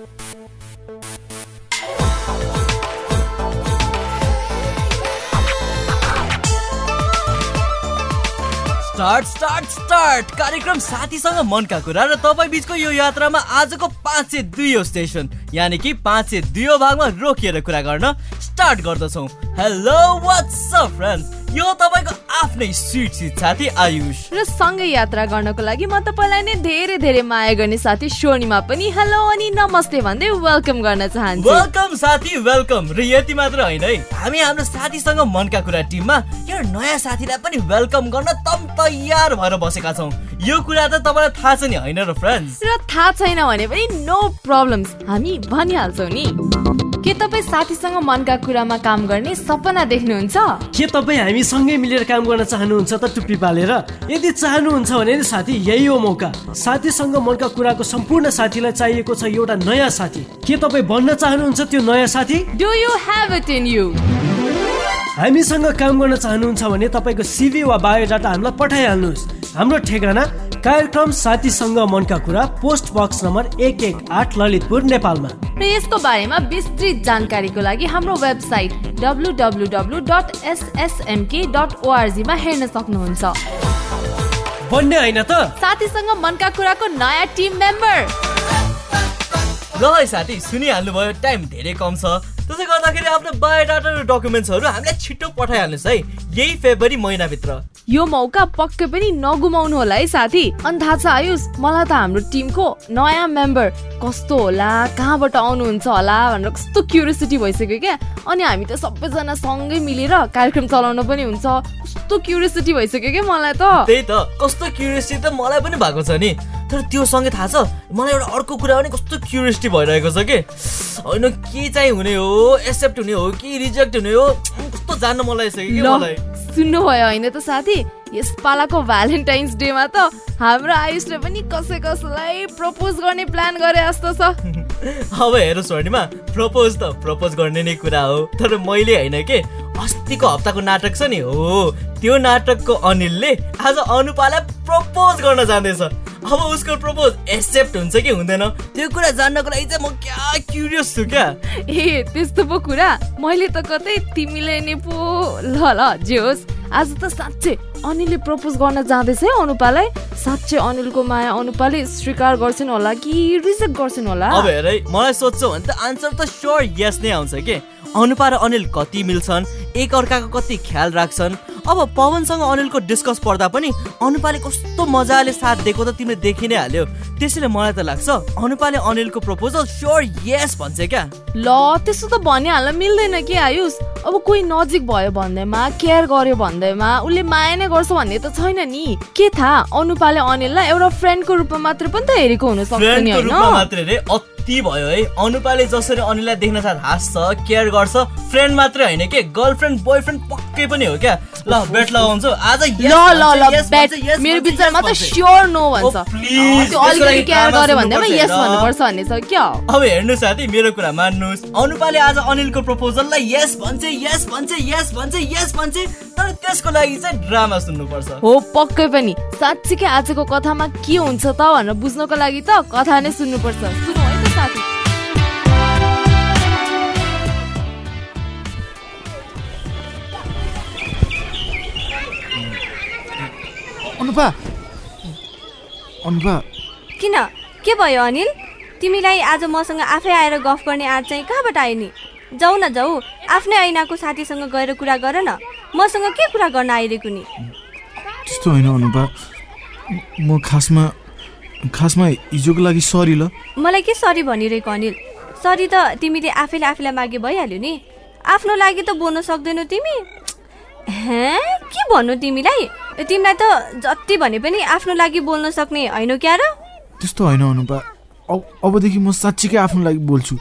Start start start! कार्यक्रम साथीसँग मनका कुरा र तपाईँ बिचको यो यात्रामा आजको पाँच सय दुई स्टेसन यानि कि पाँच सय दुई भागमा रोकिएर कुरा गर्न स्टार्ट गर्दछौँ। हेलो वाट्सअप फ्रेन्ड्स यो तपाईँको आफ्नै स्विट सिट साथी आयुष। र सँगै यात्रा गर्नको लागि म तपाईँलाई नै धेरै धेरै माया गर्ने साथी स्वर्णिमा पनि हेलो अनि नमस्ते भन्दै वेलकम गर्न चाहन्छु। वेलकम साथी वेलकम र यति मात्र होइन है हामी हाम्रो साथीसँग मनका कुरा टिममा यो नयाँ साथीलाई पनि वेलकम गर्न तम तयार भएर बसेका छौँ। यो कुरा त तपाईँलाई थाहा छ नि होइन र फ्रेन्ड्स र थाहा छैन भने पनि नो प्रब्लम्स हामी भनिहाल्छौँ नि। के तपाईँ साथीसँग मनका कुरामा काम गर्ने सपना देख्नुहुन्छ? के तपाईँ हामी सँगै मिलेर काम गर्न चाहनुहुन्छ त टुप्पी पालेर? यदि चाहनुहुन्छ भने नि साथी यही हो मौका। साथीसँग मनका कुराको सम्पूर्ण साथीलाई चाहिएको छ एउटा नयाँ साथी। के तपाईँ भन्न चाहनुहुन्छ त्यो नयाँ साथी? Do you have it in you हामीसँग काम गर्न चाहनुहुन्छ भने तपाईँको सिभी वा बायोडाटा हामीलाई पठाइहाल्नुहोस्। हाम्रो ठेगाना कार्यक्रम साथीसँग मनका कुरा पोस्ट बक्स नम्बर एक एक आठ ललितपुर नेपालमा। र यसको बारेमा विस्तृत जानकारीको लागि हाम्रो website W W W dot SSMK dot ओआरजीमा हेर्न सक्नुहुन्छ। बन्ने होइन त? साथीसँग मनका कुराको नयाँ टिम मेम्बर। ल है साथी सुनिहाल्नु भयो टाइम धेरै कम छ। त्यसै गर्दाखेरि आफ्नो बायोडाटा र डकुमेन्ट्सहरू हामीलाई छिटो पठाइहाल्नुहोस् है। यही फेब्रुअरी महिनाभित्र। यो मौका पक्कै पनि नगुमाउनु होला है साथी। अनि थाहा छ आयुष मलाई त हाम्रो टिमको नयाँ मेम्बर कस्तो होला कहाँबाट आउनुहुन्छ होला भनेर कस्तो क्युरियोसिटी भइसक्यो क्या। अनि हामी त सबैजना सँगै मिलेर कार्यक्रम चलाउन पनि हुन्छ। कस्तो क्युरियोसिटी भइसक्यो क्या मलाई त। त्यही त कस्तो क्युरियोसिटी त मलाई पनि भएको छ नि। तर त्यो सँगै थाहा छ मलाई एउटा अर्को कुरा पनि कस्तो क्युरियोसिटी भइरहेको छ कि। होइन के चाहिँ हुने हो एक्सेप्ट हुने हो कि रिजेक्ट हुने हो कस्तो जान्न मलाई। सुन्नुभयो होइन त साथी। यस पालाको भ्यालेन्टाइन्स डेमा त हाम्रो आयुषले पनि कसै कसैलाई प्रपोज गर्ने प्लान गरे जस्तो छ। अब हेर स्वर्णिमा प्रपोज त प्रपोज गर्ने नै कुरा हो तर मैले होइन के अस्तिको हप्ताको नाटक छ नि हो त्यो नाटकको अनिलले आज अनुपालाई प्रपोज गर्न जाँदैछ। अब उसको प्रपोज एक्सेप्ट हुन्छ कि हुँदैन त्यो कुरा जान्नको लागि चाहिँ म क्या क्युरियस छु क्या। ए त्यस्तो पो कुरा? मैले त कतै तिमीले नै पो ल ल जे होस् आज त साँच्चै अनिलले प्रपोज गर्न जाँदैछ। है अनुपालाई साँच्चै अनिलको माया अनुपाले स्वीकार गर्छन् होला कि रिजेक्ट गर्छन् होला? अब हेर मलाई सोध्छौ भने त आन्सर त स्योर यस नै आउँछ के? अनुपा र अनिल कति मिल्छन्? एक अर्काको कति ख्याल राख्छन्? अब पवनसँग अनिलको डिस्कस पर्दा पनि अनुपाले कस्तो मजाले साथ दिएको त तिमीले देखि नै हाल्यो। त्यसैले मलाई त लाग्छ अनुपाले अनिलको प्रपोजल स्योर यस भन्छ क्या। ल त्यस्तो त भनिहाल्न मिल्दैन के आयुष। अब कोही नजिक भयो भन्दैमा केयर गर्यो भन्दैमा उसले माया नै गर्छ भन्ने त छैन नि। के थाहा अनुपाले अनिललाई एउटा फ्रेन्डको रूपमा मात्र पनि त हेरेको हुन सक्छ नि होइन? यति भयो है। अनुपाले जसरी अनिललाई देख्न साथ हाँस्छ केयर गर्छ फ्रेन्ड मात्रै होइन के? गर्लफ्रेन्ड बोयफ्रेन्ड पक्कै पनि हो क्या? ल बेट लगाउँछु। आज ल ल ल बेट मेरो विचारमा त स्योर नो भन्छ। त्यो अलिकति केयर गर्यो भन्दैमा यस भन्नुपर्छ भन्ने छ क्या। अब हेर्नु साथी मेरो कुरा मान्नुहोस्। अनुपाले आज अनिलको प्रपोजललाई यस भन्छ यस भन्छ यस भन्छ यस भन्छ तर त्यसको लागि चाहिँ ड्रामा सुन्नुपर्छ। हो पक्कै पनि। साँच्चीकै आजको कथामा के हुन्छ त भनेर बुझ्नको लागि त कथा नै सुन्नुपर्छ। सुनौ है। त साथी। अनुपा। अनुपा। किन? के भयो अनिल? तिमीलाई आज मसँग आफै आएर गफ गर्ने आँट चाहिँ कहाँबाट आयो नि? जाऊ न जाऊ। आफ्नै ऐनाको साथीसँग गएर कुरा गर न। मसँग के कुरा गर्न आइरहेको नि? त्यस्तो होइन अनुपा। म खासमा खासमा हिजोको लागि सरी ल। मलाई के सरी भनिरहेको अनिल सरी त तिमीले आफैले आफैलाई मागे भइहाल्यो नि। आफ्नो लागि त बोल्न सक्दैनौ तिमी। हे के भन्नु तिमीलाई? तिमीलाई त जति भने पनि आफ्नो लागि बोल्न सक्ने होइन क्या र? त्यस्तो होइन अनुपा। अब अबदेखि म साँच्चीकै आफ्नो लागि बोल्छु।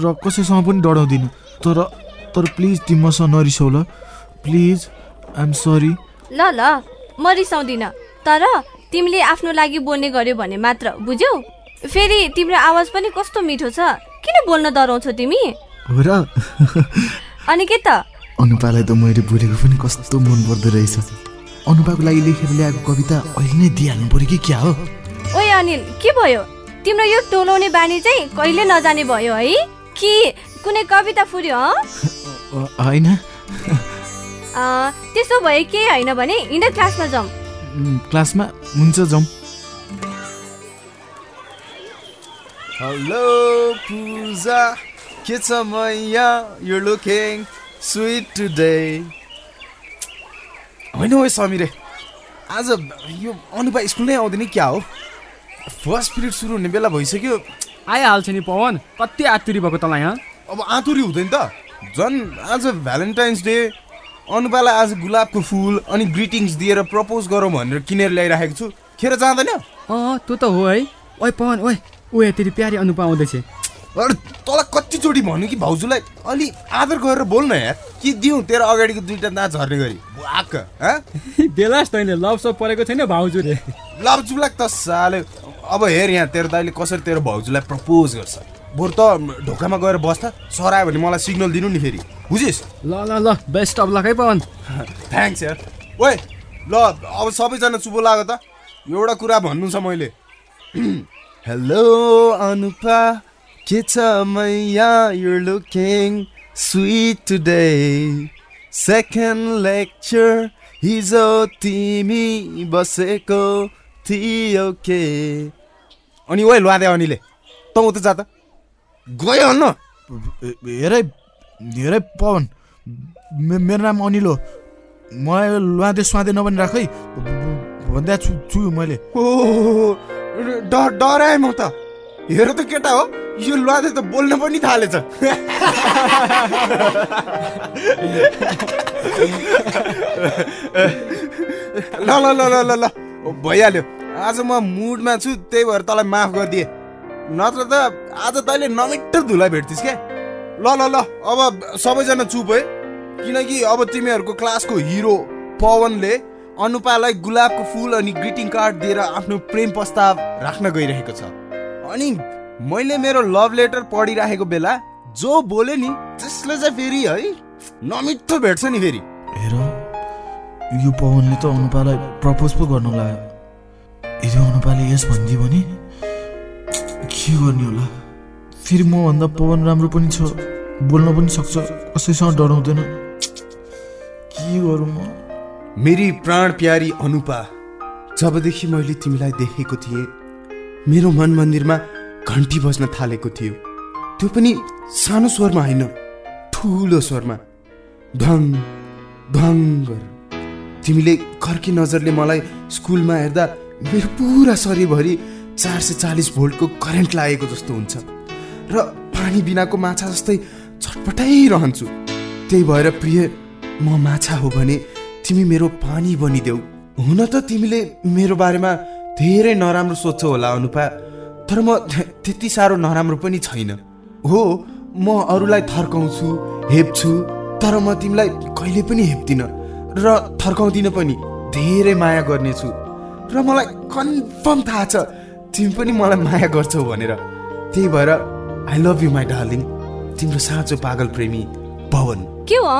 र कसैसँग पनि डराउँदिनँ तर तर प्लिज तिमी मसँग नरिसाउ ल। Please I'm sorry. ल ल म रिसाउँदिनँ। तर तिमीले आफ्नो लागि बोल्ने गर्यो भने मात्र बुझ्यौ? फेरि तिम्रो आवाज पनि कस्तो मिठो छ? किन बोल्न डराउँछौ तिमी? हो र। अनि के त? अनुपालाई त मैले बोलेको पनि कस्तो मन पर्दो रहेछ। अनुपाको लागि लेखेर ल्याएको कविता अहिले नै दिइहाल्नु पर्यो कि क्या हो? ओए अनिल के भयो? तिम्रो यो टोलाउने बानी चाहिँ कहिले नजाने भयो है? कि कुनै कविता फुर्यो होइन। त्यसो भए केही होइन भने हिँड क्लासमा जाउँ क्लासमा हुन्छ जाउँ। हेलो पूजा के छ मैया? यु लुकिङ स्विट टुडे होइन हो समिरे आज यो अनुपा स्कुल नै आउँदैन क्या हो? फर्स्ट पिरियड सुरु हुने बेला भइसक्यो। आइहाल्छ नि पवन कति आतुरी भएको तँलाई यहाँ अब आँतुरी हुँदैन त। झन् आज भ्यालेन्टाइन्स डे अनुपालाई आज गुलाबको फुल अनि ग्रिटिङ्स दिएर प्रपोज गरौँ भनेर किनेर ल्याइराखेको छु। खेर जाँदैन? अँ त्यो त हो है। ओए पवन ओए ओए तेरि प्यारी अनुपा आउँदैछ। अरे तँलाई कतिचोटि भन्नु कि भाउजूलाई? अलि आदर गरेर बोल्न यार। कि दिउँ तेरो अगाडिको दुइटा दाँत झर्ने गरी। हँ? बेलास तैँले लभ सप परेको छैन भाउजू रे लप्चुलाक त साले। अब हेर यहाँ तेरो दाइले कसरी तेरो भाउजूलाई प्रपोज गर्छ। बरु त ढोकामा गएर बस्छ सरायो भने मलाई सिग्नल दिनु नि फेरि। बुझिस्? ल ल ल बेस्ट अफ लक है पवन। थ्याङ्क्स यार ओए ल अब सबैजना चुपो लाग त एउटा कुरा भन्नु छ मैले। हेलो अनुपा। के छ मैया? You looking sweet today second lecture हिजो तिमी बसेको थियो के? अनि ओए लुहादे अनिले त उता जा त। गयो हन्न हेर हेर पवन। मेरो नाम अनिल। हो मलाई लुहादे सुहादे नभनी राख। है भन्दा छु छु मैले। ओ डर डराएँ म त। हेर त केटा हो यो लुहादे त बोल्न पनि थालेछ। ल ल ल ल ल। भइहाल्यो। आज म मुडमा छु त्यही भएर तँलाई माफ गरिदिएँ। नत्र त आज तैँले नमिठो धुलाई भेट्थिस् क्या। ल ल ल अब सबैजना चुप है। किनकि अब तिमीहरूको क्लासको हिरो पवनले अनुपालाई गुलाबको फुल अनि ग्रिटिङ कार्ड दिएर आफ्नो प्रेम प्रस्ताव राख्न गइरहेको छ। अनि मैले मेरो लभ लेटर पढिराखेको बेला जो बोले नि त्यसले चाहिँ फेरि है नमिठो भेट्छ नि फेरि। हेर यो पवनले त अनुपालाई प्रपोज पो गर्नु लाग्यो यदि अनुपाले यस भनिदियो भने के गर्ने होला? फेरि मभन्दा पवन राम्रो पनि छ बोल्न पनि सक्छ कसैसँग डराउँदैन के गरौँ म? मेरी प्राण प्यारी अनुपा जबदेखि मैले तिमीलाई देखेको थिएँ मेरो मन मन्दिरमा घन्टी बज्न थालेको थियो। त्यो पनि सानो स्वरमा होइन ठुलो स्वरमा। ढङ ढङ तिमीले कर्की नजरले मलाई स्कुलमा हेर्दा मेरो पुरा शरीरभरि चार सय चालिस भोल्टको करेन्ट लागेको जस्तो हुन्छ। र पानी बिनाको माछा जस्तै छटपटाइरहन्छु त्यही भएर प्रिय म माछा हो भने तिमी मेरो पानी बनिदेऊ। हुन त तिमीले मेरो बारेमा धेरै नराम्रो सोध्छौ होला अनुपा तर म त्यति साह्रो नराम्रो पनि छैन। हो म अरूलाई थर्काउँछु हेप्छु तर म तिमीलाई कहिले पनि हेप्दिनँ। र थर्काउँदिनँ पनि धेरै माया गर्नेछु। र मलाई कन्फर्म थाहा छ तिमी पनि मलाई माया गर्छौ भनेर। त्यही भएर I love you my darling तिम्रो साँचो पागल प्रेमी पवन। के हो?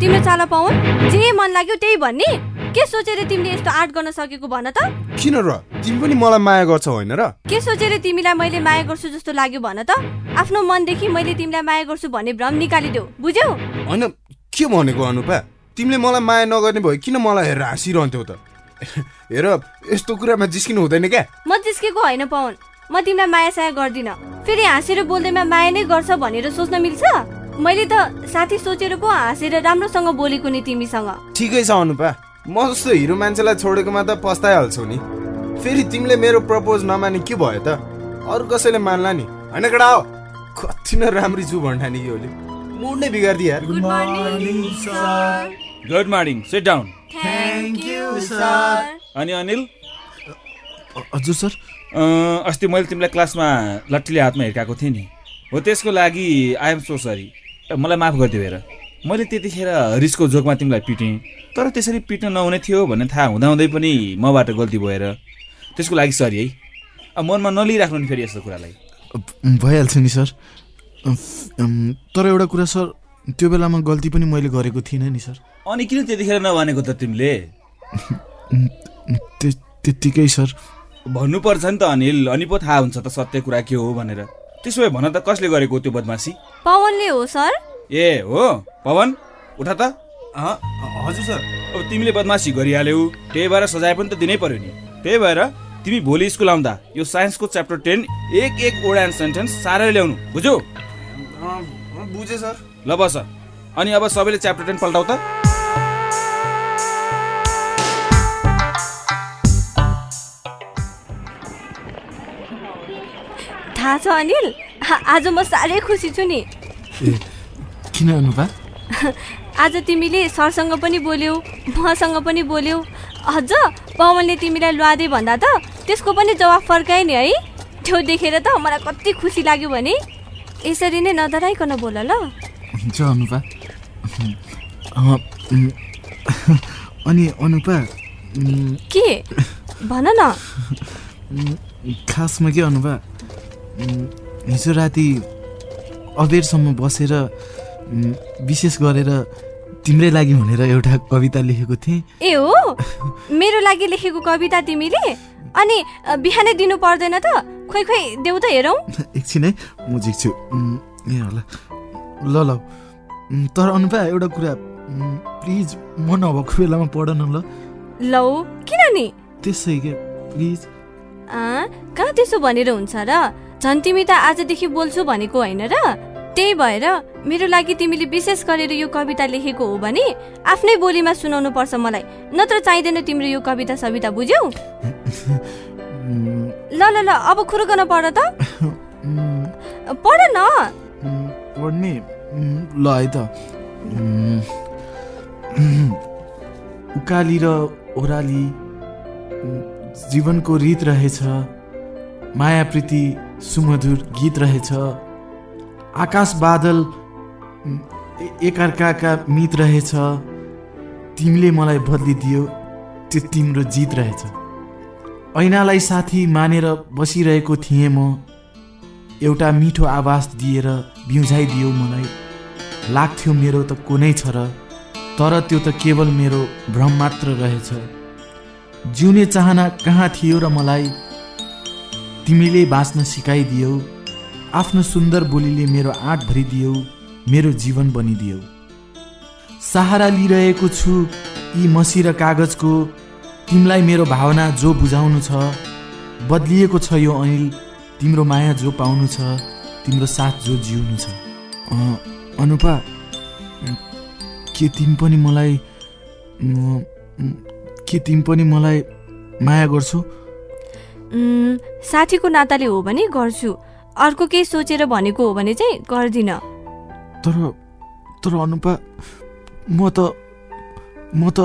तिम्रो चाला पाउन जे मन लाग्यो त्यही भन्ने? के सोचेर तिमीले यस्तो आर्ट गर्न सकेको भन त? किन र? तिमी पनि मलाई माया गर्छौ होइन र? के सोचेर तिमीलाई मैले माया गर्छु जस्तो लाग्यो भन त? आफ्नो मनदेखि मैले तिमीलाई माया गर्छु भन्ने भ्रम निकालिदेऊ बुझ्यौ? होइन के भनेको अनुपा? तिमीले मलाई माया नगर्ने भयो किन मलाई हेरेर हाँसिरहन्थ्यौ त? हेर यस्तो कुरामा जिस्किनु हुँदैन क्या? म जिस्केको होइन पाउन म तिमीलाई माया साया गर्दिनँ। फेरि हाँसेर बोल्दैमा माया नै गर्छ भनेर सोच्न मिल्छ? मैले त साथी सोचेर पो हाँसेर राम्रोसँग बोलेको नि तिमीसँग। ठिकै छ अनुपा। म जस्तो हिरो मान्छेलाई छोडेकोमा त पस्ताइहाल्छौ नि। फेरि तिमीले मेरो प्रपोज नमाने के भयो त? अरू कसैले मान्ला नि? होइन केटा हो? कति नै राम्री छु भन्ठानी कि होली मुड नै बिगारिदियो। यार good morning sir good morning sit down अनि अनिल? हजुर सर। अस्ति मैले तिमीलाई क्लासमा लट्ठीले हातमा हिर्काएको थिएँ नि। हो त्यसको लागि आइएम सो सरी मलाई माफ गरिदियो हेर। मैले त्यतिखेर रिसको जोकमा तिमीलाई पिटेँ। तर त्यसरी पिट्न नहुने थियो भन्ने थाहा हुँदाहुँदै पनि मबाट गल्ती भएर त्यसको लागि सरी है। अब मनमा नलिइराख्नु नि फेरि यस्तो कुरालाई। अ- भइहाल्छ नि सर। तर एउटा कुरा सर। त्यो बेलामा गल्ती पनि मैले गरेको थिइनँ नि सर। अनि किन त्यतिखेर नभनेको त तिमीले? त्यत्तिकै सर। भन्नुपर्छ नि त अनिल। अनि पो थाहा हुन्छ त सत्य कुरा के हो भनेर। त्यसो भए भन त कसले गरेको त्यो बदमासी? पवनले हो सर। ए हो? पवन उठा त। अँ, हजुर सर। अब तिमीले बदमासी गरिहाल्यौ। त्यही भएर सजाय पनि त दिनै पर्यो नि। त्यही भएर तिमी भोलि स्कुल आउँदा यो साइन्सको च्याप्टर टेन एक एक वर्ड एन्ड सेन्टेन्स सारेर ल्याउनु। बुझ्यौ? बुझेँ सर। ल बस अनि अब सबैले च्याप्टर टेन पल्टाउ त। थाहा छ अनिल आज म साह्रै खुसी छु नि। किन अनुपा? आज तिमीले सरसँग पनि बोल्यौ मसँग पनि बोल्यौ। अझ पवनले तिमीलाई लुवादे भन्दा त त्यसको पनि जवाफ फर्काए नि है। त्यो देखेर त मलाई कति खुसी लाग्यो भने। यसरी नै नडराइकन बोल ल। हुन्छ अनुपा अनि अनुपा के? भन न। खासमा के अनुपा हिजो राति अबेरसम्म बसेर विशेष गरेर तिम्रै लागि भनेर एउटा कविता लेखेको थिएँ। ए हो? मेरो लागि लेखेको कविता तिमीले? अनि बिहानै दिनु पर्दैन त? खोइ खोइ देऊ त हेरौँ। एकछिन है म झिक्छु। ए होला। ल ल। तर अनुपा एउटा कुरा प्लिज म नभएको बेलामा पढ न ल। लौ किन नि त्यसै के प्लिज। आ, कहाँ त्यसो भनेर हुन्छ र? झन् तिमी त आजदेखि बोल्छु भनेको होइन र? त्यही भएर मेरो लागि तिमीले विशेष गरेर यो कविता लेखेको हो भने आफ्नै बोलीमा सुनाउनु पर्छ मलाई। नत्र चाहिँदैन तिम्रो यो कविता सविता बुझ्यौ? ल ल ल अब खुरुकन पढ त। पढ न। उम्, ल है त। उकाली र ओह्राली जीवनको रीत रहेछ। माया प्रीति सुमधुर गीत रहेछ। आकाश बादल एकअर्काका मित रहेछ। तिमीले मलाई बदलिदियो त्यो तिम्रो जित रहेछ। ऐनालाई साथी मानेर बसिरहेको थिएँ म। एउटा मिठो आवाज दिएर बिउझाइदियो मलाई। लाग्थ्यो मेरो त कुनै छ र तर त्यो त केवल मेरो भ्रम मात्र रहेछ। जिउने चाहना कहाँ थियो र मलाई? तिमीले बाँच्न सिकाइदियौ आफ्नो सुन्दर बोलीले मेरो आँट भरिदियौ मेरो जीवन बनिदियौ। सहारा लिइरहेको छु यी मसी र कागजको तिमीलाई मेरो भावना जो बुझाउनु छ बदलिएको छ यो अनिल तिम्रो माया जो पाउनु छ। तिम्रो साथ जो जिउनु छ। अनुपा के तिमी पनि मलाई के तिमी पनि मलाई माया गर्छौ? साथीको नाताले हो भने गर्छु। अर्को केही सोचेर भनेको हो भने चाहिँ गर्दिनँ। तर तर अनुपा म त म त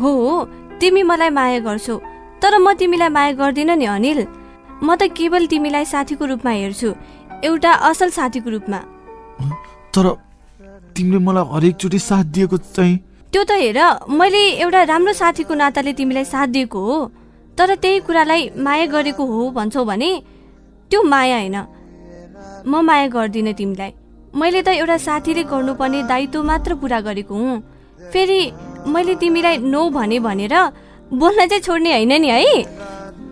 हो हो तिमी मलाई माया गर्छौ। तर म तिमीलाई माया गर्दिनँ नि अनिल। म त केवल तिमीलाई साथीको रूपमा हेर्छु। एउटा असल साथीको रूपमा। तर तिमीले मलाई हरेकचोटि साथ दिएको चाहिँ? त्यो त हेर मैले एउटा राम्रो साथीको नाताले तिमीलाई साथ दिएको हो। तर त्यही कुरालाई माया गरेको हो भन्छौ भने त्यो माया होइन। म माया गर्दिनँ तिमीलाई। मैले त एउटा साथीले गर्नुपर्ने दायित्व मात्र पुरा गरेको हुँ। फेरि मैले तिमीलाई नो भने भनेर बोल्न चाहिँ छोड्ने होइन नि है?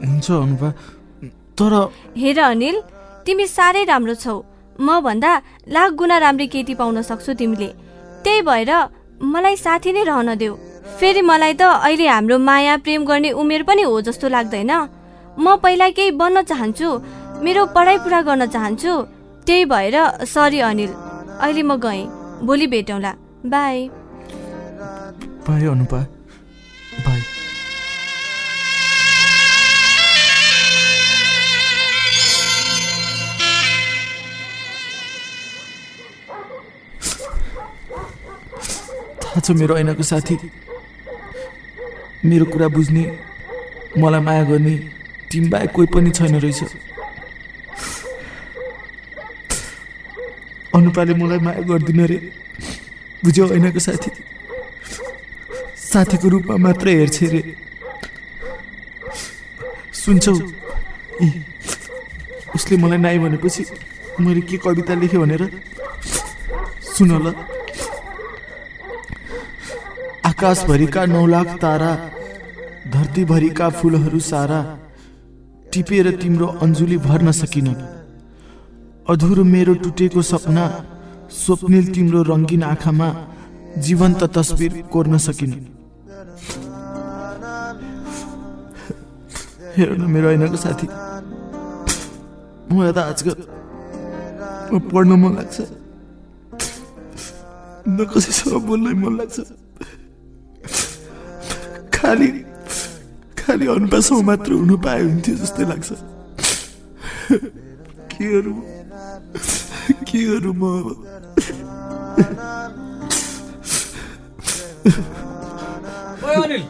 हुन्छ अनुपा। तर हेर अनिल तिमी साह्रै राम्रो छौ। म भन्दा लाख गुणा राम्री केटी पाउन सक्छौ तिमीले। त्यही भएर मलाई साथी नै रहन देऊ। फेरि मलाई त अहिले हाम्रो माया प्रेम गर्ने उमेर पनि हो जस्तो लाग्दैन। म पहिला केही बन्न चाहन्छु मेरो पढाइ पुरा गर्न चाहन्छु। त्यही भएर सरी अनिल अहिले म गएँ। भोलि भेटौँला। बाई। बाई अनुपा। थाहा छ मेरो ऐनाको साथी। मेरो कुरा बुझ्ने मलाई माया गर्ने तिमी बाहेक कोही पनि छैन रहेछ। अनुपाले मलाई माया गर्दिन रे। बुझ्यौ ऐनाको साथी। साथीको रूपमा मात्र हेर्छ रे। सुन्छौ। उसले मलाई नाइ भनेपछि मैले के कविता लेखेँ भनेर? सुन ल। आकाशभरिका नौ लाख तारा धरतीभरिका फुलहरू सारा टिपेर तिम्रो अन्जुली भर्न सकिन अधुरो मेरो टुटेको सपना स्वप्निल तिम्रो रङ्गिन आँखामा जीवन्त तस्बिर कोर्न सकिन हेर न मेरो ऐनाको साथी मलाई त आजकल म पढ्न मन लाग्छ। न कसैसँग बोल्नै मन लाग्छ। खालि खालि अनुपासँग मात्र हुनु पाए हुन्थ्यो जस्तै लाग्छ। के गरौँ के गरौँ म अनिल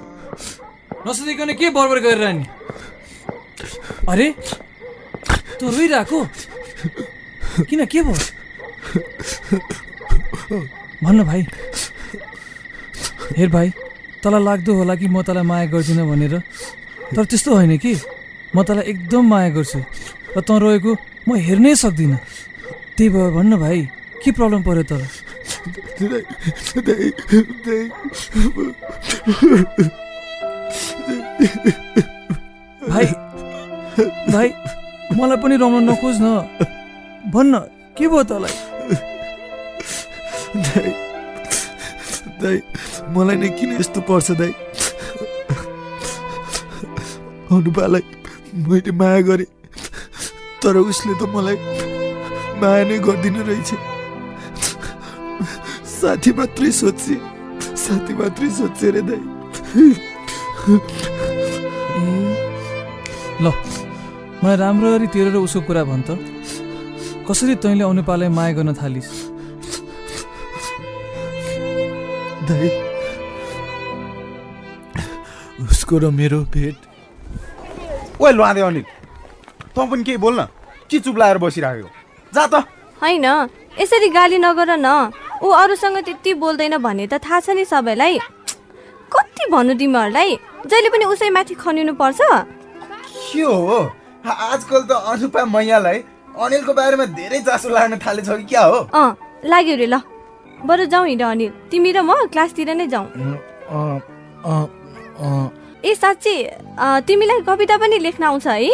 नसोधिकन के बरबर गरेर नि अरे तँ रोइरहेको? किन के भयो? भन्न भाइ हेर भाइ तँलाई लाग्दो होला कि म तँलाई माया गर्दिनँ भनेर? तर त्यस्तो होइन कि? म तँलाई एकदम माया गर्छु। र तँ रोएको म हेर्नै सक्दिनँ। त्यही भयो भन्न भाइ के प्रब्लम पर्यो तँलाई? भाइ भाइ मलाई पनि रमाउन नखोज न भन्न के भयो तँलाई? दाइ मलाई नै किन यस्तो पर्छ दाइ अनुपालाई मैले माया गरेँ तर उसले त मलाई माया नै गर्दिन रहेछ। साथी मात्रै सोध्छे साथी मात्रै सोध्छे रे ए ल मलाई राम्ररी तेरो र उसको कुरा भन् त। कसरी तैँले अनुपालाई माया गर्न थालिस्? दाइ उसको र मेरो भेट। ओए लुहादे अनिल। तँ पनि केही बोल्न के चुप लाएर बसिरहेको जा त। होइन यसरी गाली नगर न। ऊ अरूसँग त्यति बोल्दैन भन्ने त थाहा छ नि सबैलाई। कति भन्नु तिमीहरूलाई? जहिले पनि उसैमाथि खनिनु पर्छ। के हो? आजकल त अनुपा मैयालाई अनिलको बारेमा धेरै चासो लाग्न थालेछ कि क्या हो? अँ लाग्यो रे ल। बरु जाउँ हिँड अनिल तिमी र म क्लासतिर नै जाउँ। ए साँच्ची तिमीलाई कविता पनि लेख्न आउँछ है?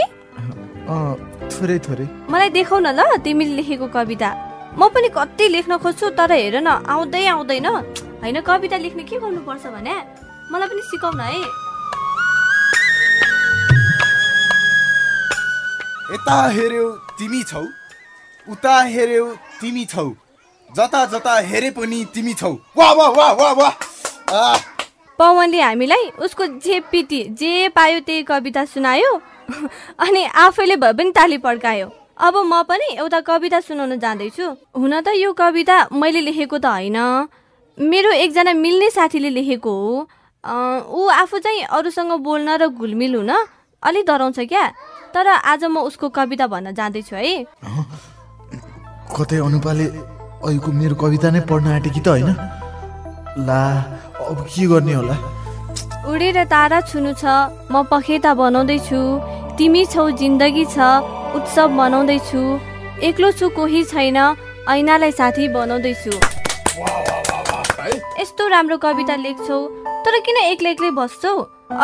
अँ, थोरै थोरै। मलाई देखाउ न ल तिमीले लेखेको कविता। म पनि कति लेख्न खोज्छु तर हेर न आउँदै आउँदैन। होइन कविता लेख्ने के गर्नुपर्छ भने? मलाई पनि सिकाउ न है। यता हेऱ्यौ तिमी छौ उता हेऱ्यौ तिमी छौ। जता जता हेरे पनि तिमी छौ। वाह वाह वाह वाह आह, पवनले हामीलाई उसको जे पिटी जे पायो त्यही कविता सुनायो अनि आफैले भए पनि ताली पड्कायो। अब म पनि एउटा कविता सुनाउन जाँदैछु। हुन त यो कविता मैले लेखेको त होइन। मेरो एकजना मिल्ने साथीले लेखेको हो। ऊ आफू चाहिँ अरूसँग बोल्न र घुलमिल हुन अलिक डराउँछ क्या। तर आज म उसको कविता भन्न जाँदैछु है। कतै अनुपाले अहिलेको मेरो कविता नै पढ्न आँटे कि त होइन। ला अब के गर्ने होला? उडेर तारा छुनु छ म पखेता बनाउँदैछु। तिमी छौ जिन्दगी छ उत्सव मनाउँदैछु। एक्लो छु कोही छैन ऐनालाई साथी बनाउँदैछु। यस्तो राम्रो कविता लेख्छौ तर किन एक्लै एक्लै बस्छौ?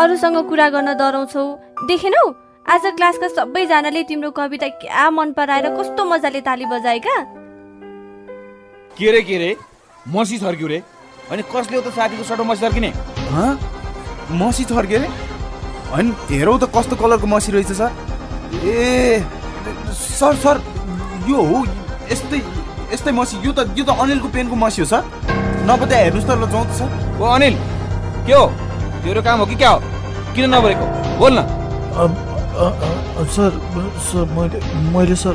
अरूसँग कुरा गर्न डराउँछौ। देखेनौ आज क्लासका सबैजनाले तिम्रो कविता क्या मन पराएर कस्तो मजाले ताली बजाएका? के रे के रे? मसी थर्क्यो रे। अनि कसले हो त साथीको सटो मसी थर्किने? हँ? मसी थर्के रे? होइन हेरौ त कस्तो कलरको मसी रहेछ सर ए सर सर यो हो यस्तै यस्तै मसी। यो त यो त अनिलको पेनको मसी हो सर नपत्या हेर्नुहोस् त ल जाउँ त सर ओ अनिल के हो? तेरो काम हो कि क्या हो? किन नबोलेको बोल न। सर सर मैले मैले सर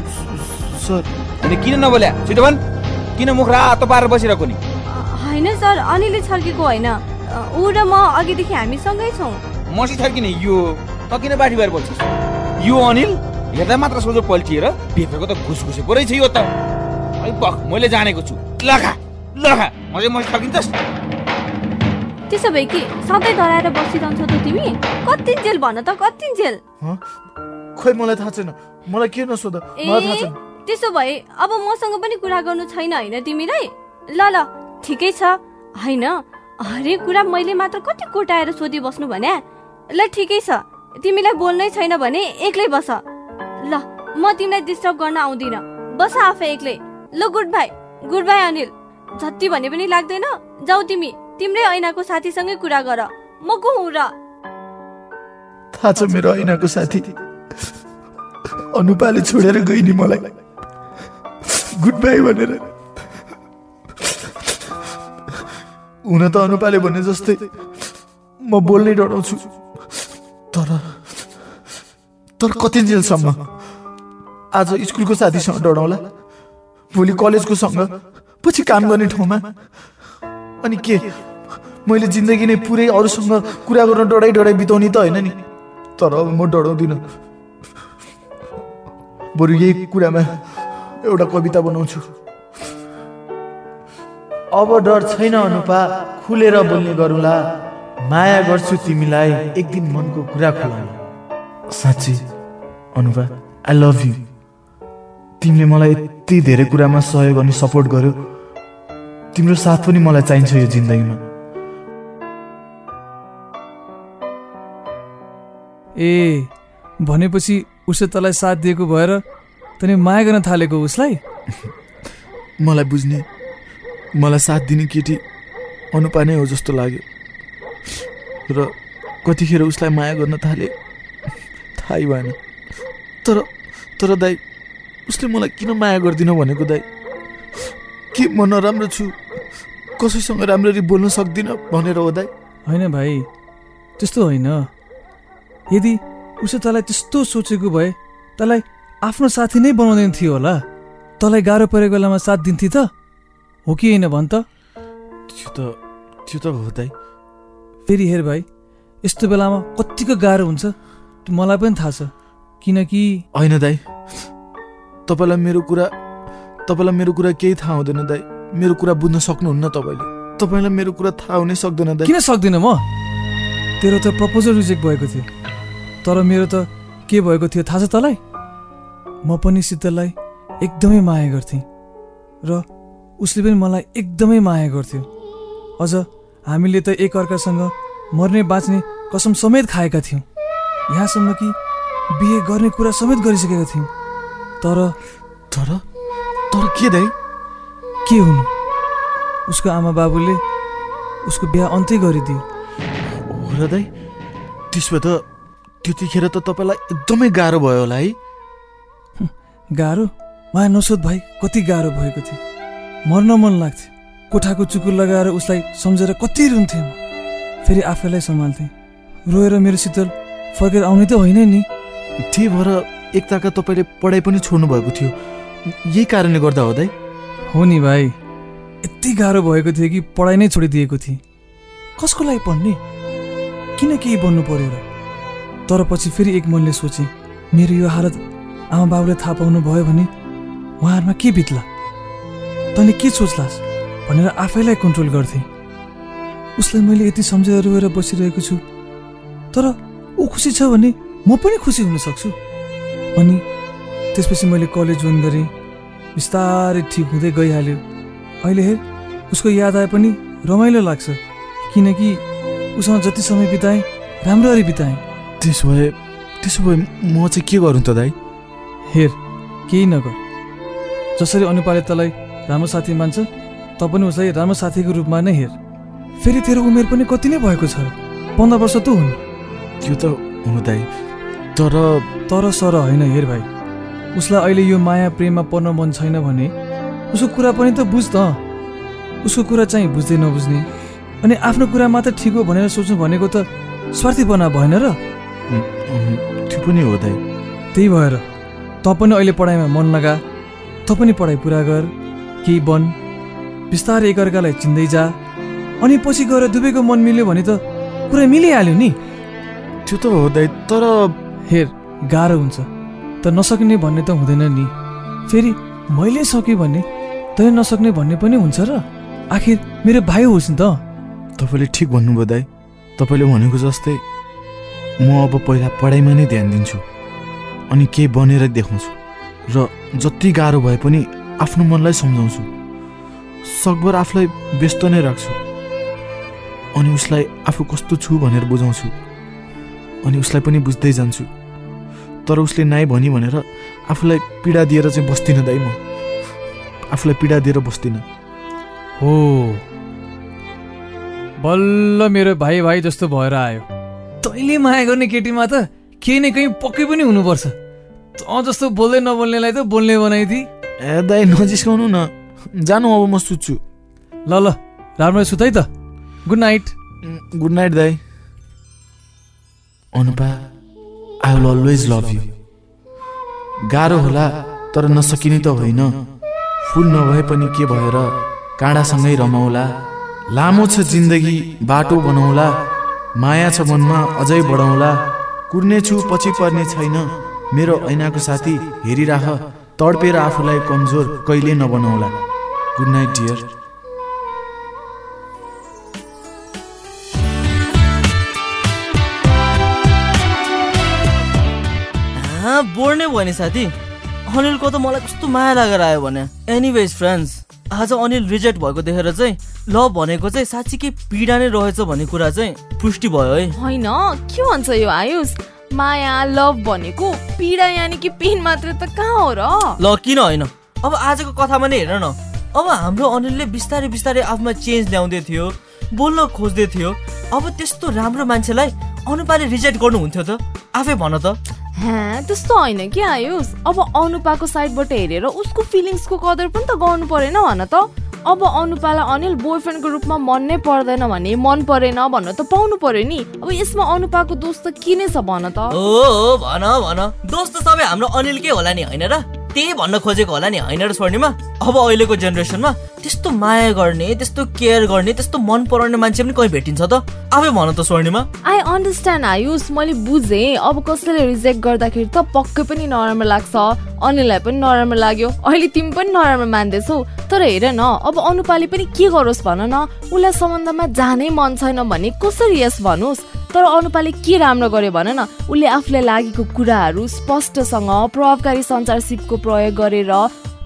सर। अनि किन नबोल्या? छिटो भन्। किन मुख रातो पारेर बसिरहेको नि? होइन सर अनिलले छर्केको होइन। ऊ र म अघिदेखि हामी सँगै छौँ। मसी थर्किने यो त किन बाठी बाहिर बोल्छस्? यो अनिल हेर्दा मात्र सोझो पल्टिएर भित्रको त घुसघुसे पो रहेछ यो त। मैले जानेको छु। लखा लखा म चाहिँ मसी थर्किन्छस् त्यसो भए के सधैँ डराएर बसिरहन्छौ त तिमी? कति जेल भन त कति जेल? हँ? खोइ मलाई थाहा छैन। मलाई के नसोध? मलाई थाहा छैन। त्यसो भए अब मसँग पनि कुरा गर्नु छैन होइन तिमीलाई? ल ल ठिकै छ। होइन हरेक कुरा मैले मात्र कति कोटाएर सोधिबस्नु भने? ल ठिकै छ। तिमीलाई बोल्नै छैन भने एक्लै बस। ल म तिमीलाई डिस्टर्ब गर्न आउँदिन। बस आफै एक्लै। ल goodbye. Goodbye Anil. जति भने पनि लाग्दैन। जाऊ तिमी। तिम्रै ऐनाको साथीसँगै कुरा गर। म को हुँ र? थाहा छ मेरो ऐनाको साथी। अनुपाले छोडेर गइ नि मलाई। गुड बाई भनेर। हुन त अनुपाले भने जस्तै म बोल्नै डराउँछु। तर तर कति जेलसम्म? आज स्कुलको साथीसँग डराउला। भोलि कलेजको सँग। पछि काम गर्ने ठाउँमा। अनि के? मैले जिन्दगी नै पुरै अरूसँग कुरा गर्न डराइ डराइ बिताउने त होइन नि। तर अब म डराउँदिनँ। बरु यही कुरामा एउटा कविता बनाउँछु। अब डर छैन अनुपा खुलेर बोल्ने गरौँला। माया गर्छु तिमीलाई एक दिन मनको कुरा खुलाउनु। साँच्ची अनुपा आई लभ यु तिमीले मलाई यति धेरै कुरामा सहयोग अनि सपोर्ट गर्यो। तिम्रो साथ पनि मलाई चाहिन्छ यो जिन्दगीमा। ए भनेपछि उसले तँलाई साथ दिएको भएर तैँले माया गर्न थालेको उसलाई? मलाई बुझ्ने मलाई साथ दिने केटी अनुपा नै हो जस्तो लाग्यो। र कतिखेर उसलाई माया गर्न थाले थाहै भएन। तर तर दाइ उसले मलाई किन माया गर्दिन भनेको दाइ के म नराम्रो छु? कसैसँग राम्ररी बोल्न सक्दिनँ भनेर हो दाइ होइन भाइ त्यस्तो होइन। यदि उसले तँलाई त्यस्तो सोचेको भए तँलाई आफ्नो साथी नै बनाउँदैन थियो होला। तँलाई गाह्रो परेको बेलामा साथ दिन्थे त? हो कि होइन भन् त? त्यो त त्यो त हो दाइ। फेरि हेर भाइ यस्तो बेलामा कतिको गाह्रो हुन्छ? मलाई पनि थाहा छ। किनकि होइन दाइ। तपाईँलाई मेरो कुरा तपाईँलाई मेरो कुरा केही थाहा हुँदैन दाइ। मेरो कुरा बुझ्न सक्नुहुन्न तपाईँले। तपाईँलाई मेरो कुरा थाहा हुनै सक्दैन दाइ। किन सक्दिनँ म? तेरो त प्रपोजल रिजेक्ट भएको थियो। तर मेरो त के भएको थियो थाहा छ तँलाई? म पनि शीतललाई एकदमै माया गर्थेँ र उसले पनि मलाई एकदमै माया गर्थ्यो। अझ हामीले त एकअर्कासँग मर्ने बाँच्ने कसम समेत खाएका थियौँ। यहाँसम्म कि बिहे गर्ने कुरा समेत गरिसकेका थियौँ। तर तर? तर के दाइ के हुनु? उसको आमा बाबुले उसको बिहा अन्तै गरिदियो। हो र दाइ त्यसो भए त त्यतिखेर त तपाईँलाई एकदमै गाह्रो भयो होला है? गाह्रो? माया नसोध भाइ कति गाह्रो भएको थियो। मर्न मन लाग्थ्यो। कोठाको चुकुर लगाएर उसलाई सम्झेर कति रुन्थेँ म। फेरि आफैलाई सम्हाल्थेँ। रोएर मेरो शीतल फर्केर आउने त होइन नि। त्यही भएर एकताका तपाईँले पढाइ पनि छोड्नु भएको थियो। यही कारणले गर्दा हो दाइ। हो नि भाइ। यति गाह्रो भएको थियो कि पढाइ नै छोडिदिएको थिएँ। कसको लागि पढ्ने? किन केही बन्नु पर्यो र? तर पछि फेरि एक मनले सोचेँ मेरो यो हालत आमा बाबुले थाहा पाउनु भयो भने उहाँहरूमा के बित्ला? तैँले के सोच्लास् भनेर आफैलाई कन्ट्रोल गर्थेँ। उसलाई मैले यति सम्झेर रोएर बसिरहेको छु। तर ऊ खुसी छ भने म पनि खुसी हुन सक्छु। अनि त्यसपछि मैले कलेज जोइन गरेँ। बिस्तारै ठिक हुँदै गइहाल्यो। अहिले हेर उसको याद आए पनि रमाइलो लाग्छ। किनकि उसँग जति समय बिताएँ राम्ररी बिताएँ। त्यसो भए त्यसो भए म चाहिँ के गरौँ त दाइ हेर केही नगर। जसरी अनुपाले तँलाई राम्रो साथी मान्छ त पनि उसलाई राम्रो साथीको रूपमा नै हेर। फेरि तेरो उमेर पनि कति नै भएको छ। पन्ध्र वर्ष त हुनु। त्यो त हुनु दाइ तर तर सर होइन हेर भाइ। उसलाई अहिले यो माया प्रेममा पर्न मन छैन भने उसको कुरा पनि त बुझ त। उसको कुरा चाहिँ बुझ्दै नबुझ्ने। अनि आफ्नो कुरा मात्र ठिक हो भनेर सोच्नु भनेको त स्वार्थीपना भएन र। त्यो पनि हो दाइ। त्यही भएर त पनि अहिले पढाइमा मन लगा। त पनि पढाइ पुरा गर। केही बन। बिस्तारै एकअर्कालाई चिन्दै जा। अनि पछि गएर दुवैको मन मिल्यो भने त कुरा मिलिहाल्यो नि। त्यो त हो दाइ तर हेर गाह्रो हुन्छ। त नसक्ने भन्ने त हुँदैन नि। फेरि मैले सकेँ भने तैँले नसक्ने भन्ने पनि हुन्छ र। आखिर मेरो भाइ होस् नि त। तपाईँले ठिक भन्नुभयो दाइ तपाईँले भनेको जस्तै म अब पहिला पढाइमा नै ध्यान दिन्छु। अनि केही बनेर देखाउँछु। र जति गाह्रो भए पनि आफ्नो मनलाई सम्झाउँछु। सकभर आफूलाई व्यस्त नै राख्छु। अनि उसलाई आफू कस्तो छु भनेर बुझाउँछु। अनि उसलाई पनि बुझ्दै जान्छु। तर उसले नाइ भनी भनेर आफूलाई पीडा दिएर चाहिँ बस्दिनँ दाइ म। आफूलाई पीडा दिएर बस्दिनँ। हो। बल्ल मेरो भाइ भाइ जस्तो भएर आयो। तैँले माया गर्ने केटीमा त केही न केही पक्कै पनि हुनुपर्छ। तँ जस्तो बोल्दै नबोल्नेलाई त बोल्ने बनाइदिए ए दाइ नजिस्काउनु न। जानु अब म सुत्छु। ल ल राम्रो सुत है त। गुड नाइट गुड नाइट दाई। Anupa I will always love you गाह्रो होला तर नसकिने त होइन। फुल नभए पनि के भएर काँडासँगै रमाउला? लामो छ जिन्दगी बाटो बनाउला। माया छ मनमा अझै बढाउला। कुर्नेछु पछि पर्ने छैन। मेरो ऐनाको साथी हेरिराख तडपेर आफूलाई कमजोर कहिले नबनाउला। गुड नाइट डियर बोर्ने भयो नि साथी। अनिलको त मलाई कस्तो माया लागेर आयो भने। एनिवेज फ्रेन्ड्स आज अनिल रिजेक्ट भएको देखेर चाहिँ लभ भनेको चाहिँ साँच्चीकै पीडा नै रहेछ भन्ने कुरा चाहिँ पुष्टि भयो है। होइन के भन्छ यो आयुष? माया लभ भनेको पीडा यानि कि पेन मात्र त कहाँ हो र? ल किन होइन? अब आजको कथामा नै हेर न। अब हाम्रो अनिलले बिस्तारै बिस्तारै आफूमा चेन्ज ल्याउँदै थियो बोल्न खोज्दै थियो। अब त्यस्तो राम्रो मान्छेलाई अनुपाले रिजेक्ट गर्नुहुन्थ्यो त। आफै भन त। हाँ त्यस्तो होइन कि आयुष? अब अनुपाको साइडबाट हेरेर उसको फिलिङ्सको कदर पनि त गर्नु परेन भन त। अब अनुपालाई अनिल बोयफ्रेन्डको रूपमा मन नै पर्दैन भने मन परेन भन्न त पाउनु पर्यो नि। अब यसमा अनुपाको दोष त के नै छ भन त? हो हो भन भन। दोष त सबै हाम्रो अनिलकै होला नि होइन र? त्यही भन्न खोजेको होला नि होइन र स्वर्णिमा? अब अहिलेको जेनेरेसनमा त्यस्तो माया गर्ने त्यस्तो केयर गर्ने त्यस्तो मन पराउने मान्छे पनि कहीँ भेटिन्छ त? आफै भन त स्वर्णिमा। आई अन्डरस्ट्यान्ड आयुष मैले बुझेँ। अब कसैले रिजेक्ट गर्दाखेरि त पक्कै पनि नराम्रो लाग्छ। अनिललाई पनि नराम्रो लाग्यो। अहिले तिमी पनि नराम्रो मान्दैछौ। तर हेर न अब अनुपाले पनि के गरोस् भन न। उसलाई सम्बन्धमा जानै मन छैन भने कसरी यस भनोस्? तर अनुपाले के राम्रो गर्यो भन न? उसले आफूलाई लागेको कुराहरू स्पष्टसँग प्रभावकारी सञ्चार सिपको प्रयोग गरेर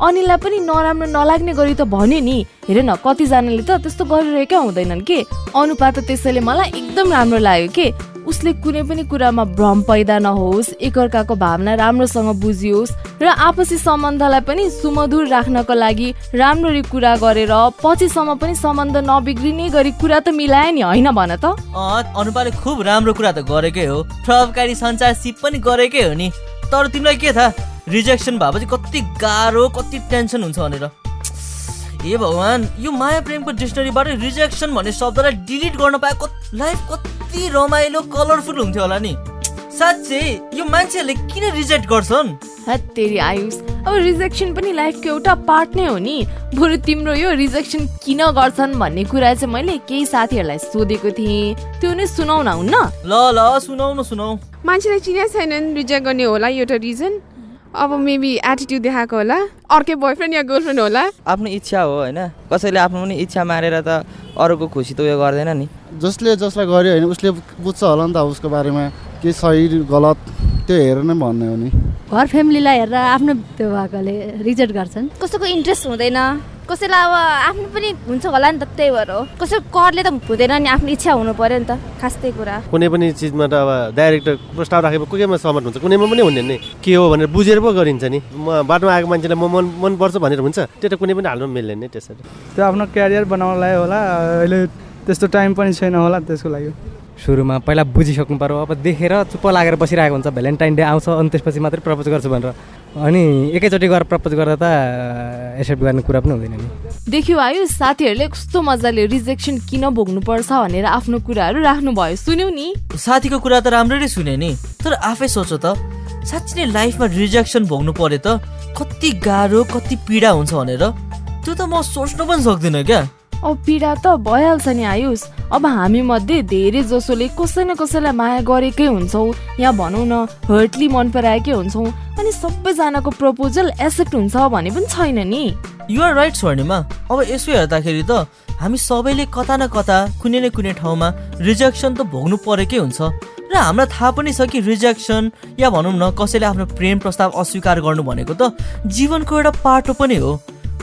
अनिललाई पनि नराम्रो नलाग्ने गरी त भन्यो नि। हेर न कतिजनाले त त्यस्तो गरिरहेकै हुँदैनन् के? अनुपात त त्यसैले मलाई एकदम राम्रो लाग्यो के? उसले कुनै पनि कुरामा भ्रम पैदा नहोस् एकअर्काको भावना राम्रोसँग बुझियोस् र आपसी सम्बन्धलाई पनि सुमधुर राख्नको लागि राम्ररी कुरा गरेर पछिसम्म पनि सम्बन्ध नबिग्रिने गरी कुरा त मिलायो नि होइन भन त? अनुपाले खुब राम्रो कुरा त गरेकै हो। प्रभावकारी सञ्चार सिप पनि गरेकै हो नि। तर तिमीलाई के थाहा? रिजेक्सन भएपछि कति गाह्रो कति टेन्सन हुन्छ भनेर। ए भगवान् यो माया प्रेमको डिक्सनरीबाट रिजेक्सन भन्ने शब्दलाई डिलिट गर्न पाए लाइफ कति रमाइलो कलरफुल हुन्थ्यो होला नि। साँच्चै यो मान्छेहरूले किन रिजेक्ट गर्छन्? तेरि आयुष। अब रिजेक्सन पनि लाइफको एउटा पार्ट नै हो नि। बरु तिम्रो यो रिजेक्सन किन गर्छन् भन्ने कुरा चाहिँ मैले केही साथीहरूलाई सोधेको थिएँ। त्यो नै सुनाउन हुन्न? ल ल सुनाउ न सुनाउ मान्छेलाई चिने छैनन् रिजेक्ट गर्ने होला एउटा रिजन अब मेबी एटिट्युड देखाएको होला। अर्कै बोयफ्रेन्ड या गर्लफ्रेन्ड होला। आफ्नो इच्छा हो होइन? कसैले आफ्नो पनि इच्छा मारेर त अरूको खुसी त उयो गर्दैन नि। जसले जसलाई गर्यो होइन उसले बुझ्छ होला नि त उसको बारेमा। के सही गलत त्यो हेरेर नै भन्ने हो नि। घर फ्यामिलीलाई हेरेर आफ्नो त्यो भएकोले रिजेक्ट गर्छन्। कसैको इन्ट्रेस्ट हुँदैन। कसैलाई अब आफ्नो पनि हुन्छ होला नि त त्यही भएर हो। कसैको करले त हुँदैन नि आफ्नो इच्छा हुनु पर्यो नि त खास त्यही कुरा। कुनै पनि चिजमा त अब डाइरेक्ट प्रस्ताव राखेको कोही केमा सहमत हुन्छ कुनैमा पनि हुने नि। के हो भनेर बुझेर पो गरिन्छ नि। म बाटोमा आएको मान्छेलाई म मन मनपर्छ भनेर हुन्छ त्यो त कुनै पनि हाल्नु मिल्दैन नि त्यसरी। त्यो आफ्नो क्यारियर बनाउनलाई होला अहिले त्यस्तो टाइम पनि छैन होला त्यसको लागि। सुरुमा पहिला बुझिसक्नु पर्यो अब देखेर चुप्प लागेर बसिरहेको हुन्छ भ्यालेन्टाइन डे आउँछ अनि त्यसपछि मात्रै प्रपोज गर्छु भनेर। अनि एकैचोटि गएर प्रपोज गर्दा त एक्सेप्ट गर्ने कुरा पनि हुँदैन नि। देख्यो आयुष साथीहरूले कस्तो मजाले रिजेक्सन किन भोग्नुपर्छ भनेर आफ्नो कुराहरू राख्नु भयो सुन्यौ नि। साथीको कुरा त राम्ररी सुने नि तर आफै सोच त। साँच्ची नै लाइफमा रिजेक्सन भोग्नु पर्यो त कति गाह्रो कति पीडा हुन्छ भनेर। त्यो त म सोच्न पनि सक्दिनँ क्या। अब पीडा त भइहाल्छ नि आयुष। अब हामी मध्ये धेरै जसोले कसै न कसैलाई माया गरेकै हुन्छौँ। या भनौँ न हर्टली मन पराएकै हुन्छौँ। अनि सबैजनाको प्रपोजल एक्सेप्ट हुन्छ भने पनि छैन नि। You're right Swarnima. अब यसो हेर्दाखेरि त हामी सबैले कता न कता कुनै न कुनै ठाउँमा रिजेक्सन त भोग्नु परेकै हुन्छ। र हामीलाई थाहा पनि छ कि रिजेक्सन या भनौँ न कसैले आफ्नो प्रेम प्रस्ताव अस्वीकार गर्नु भनेको त जीवनको एउटा पाटो पनि हो।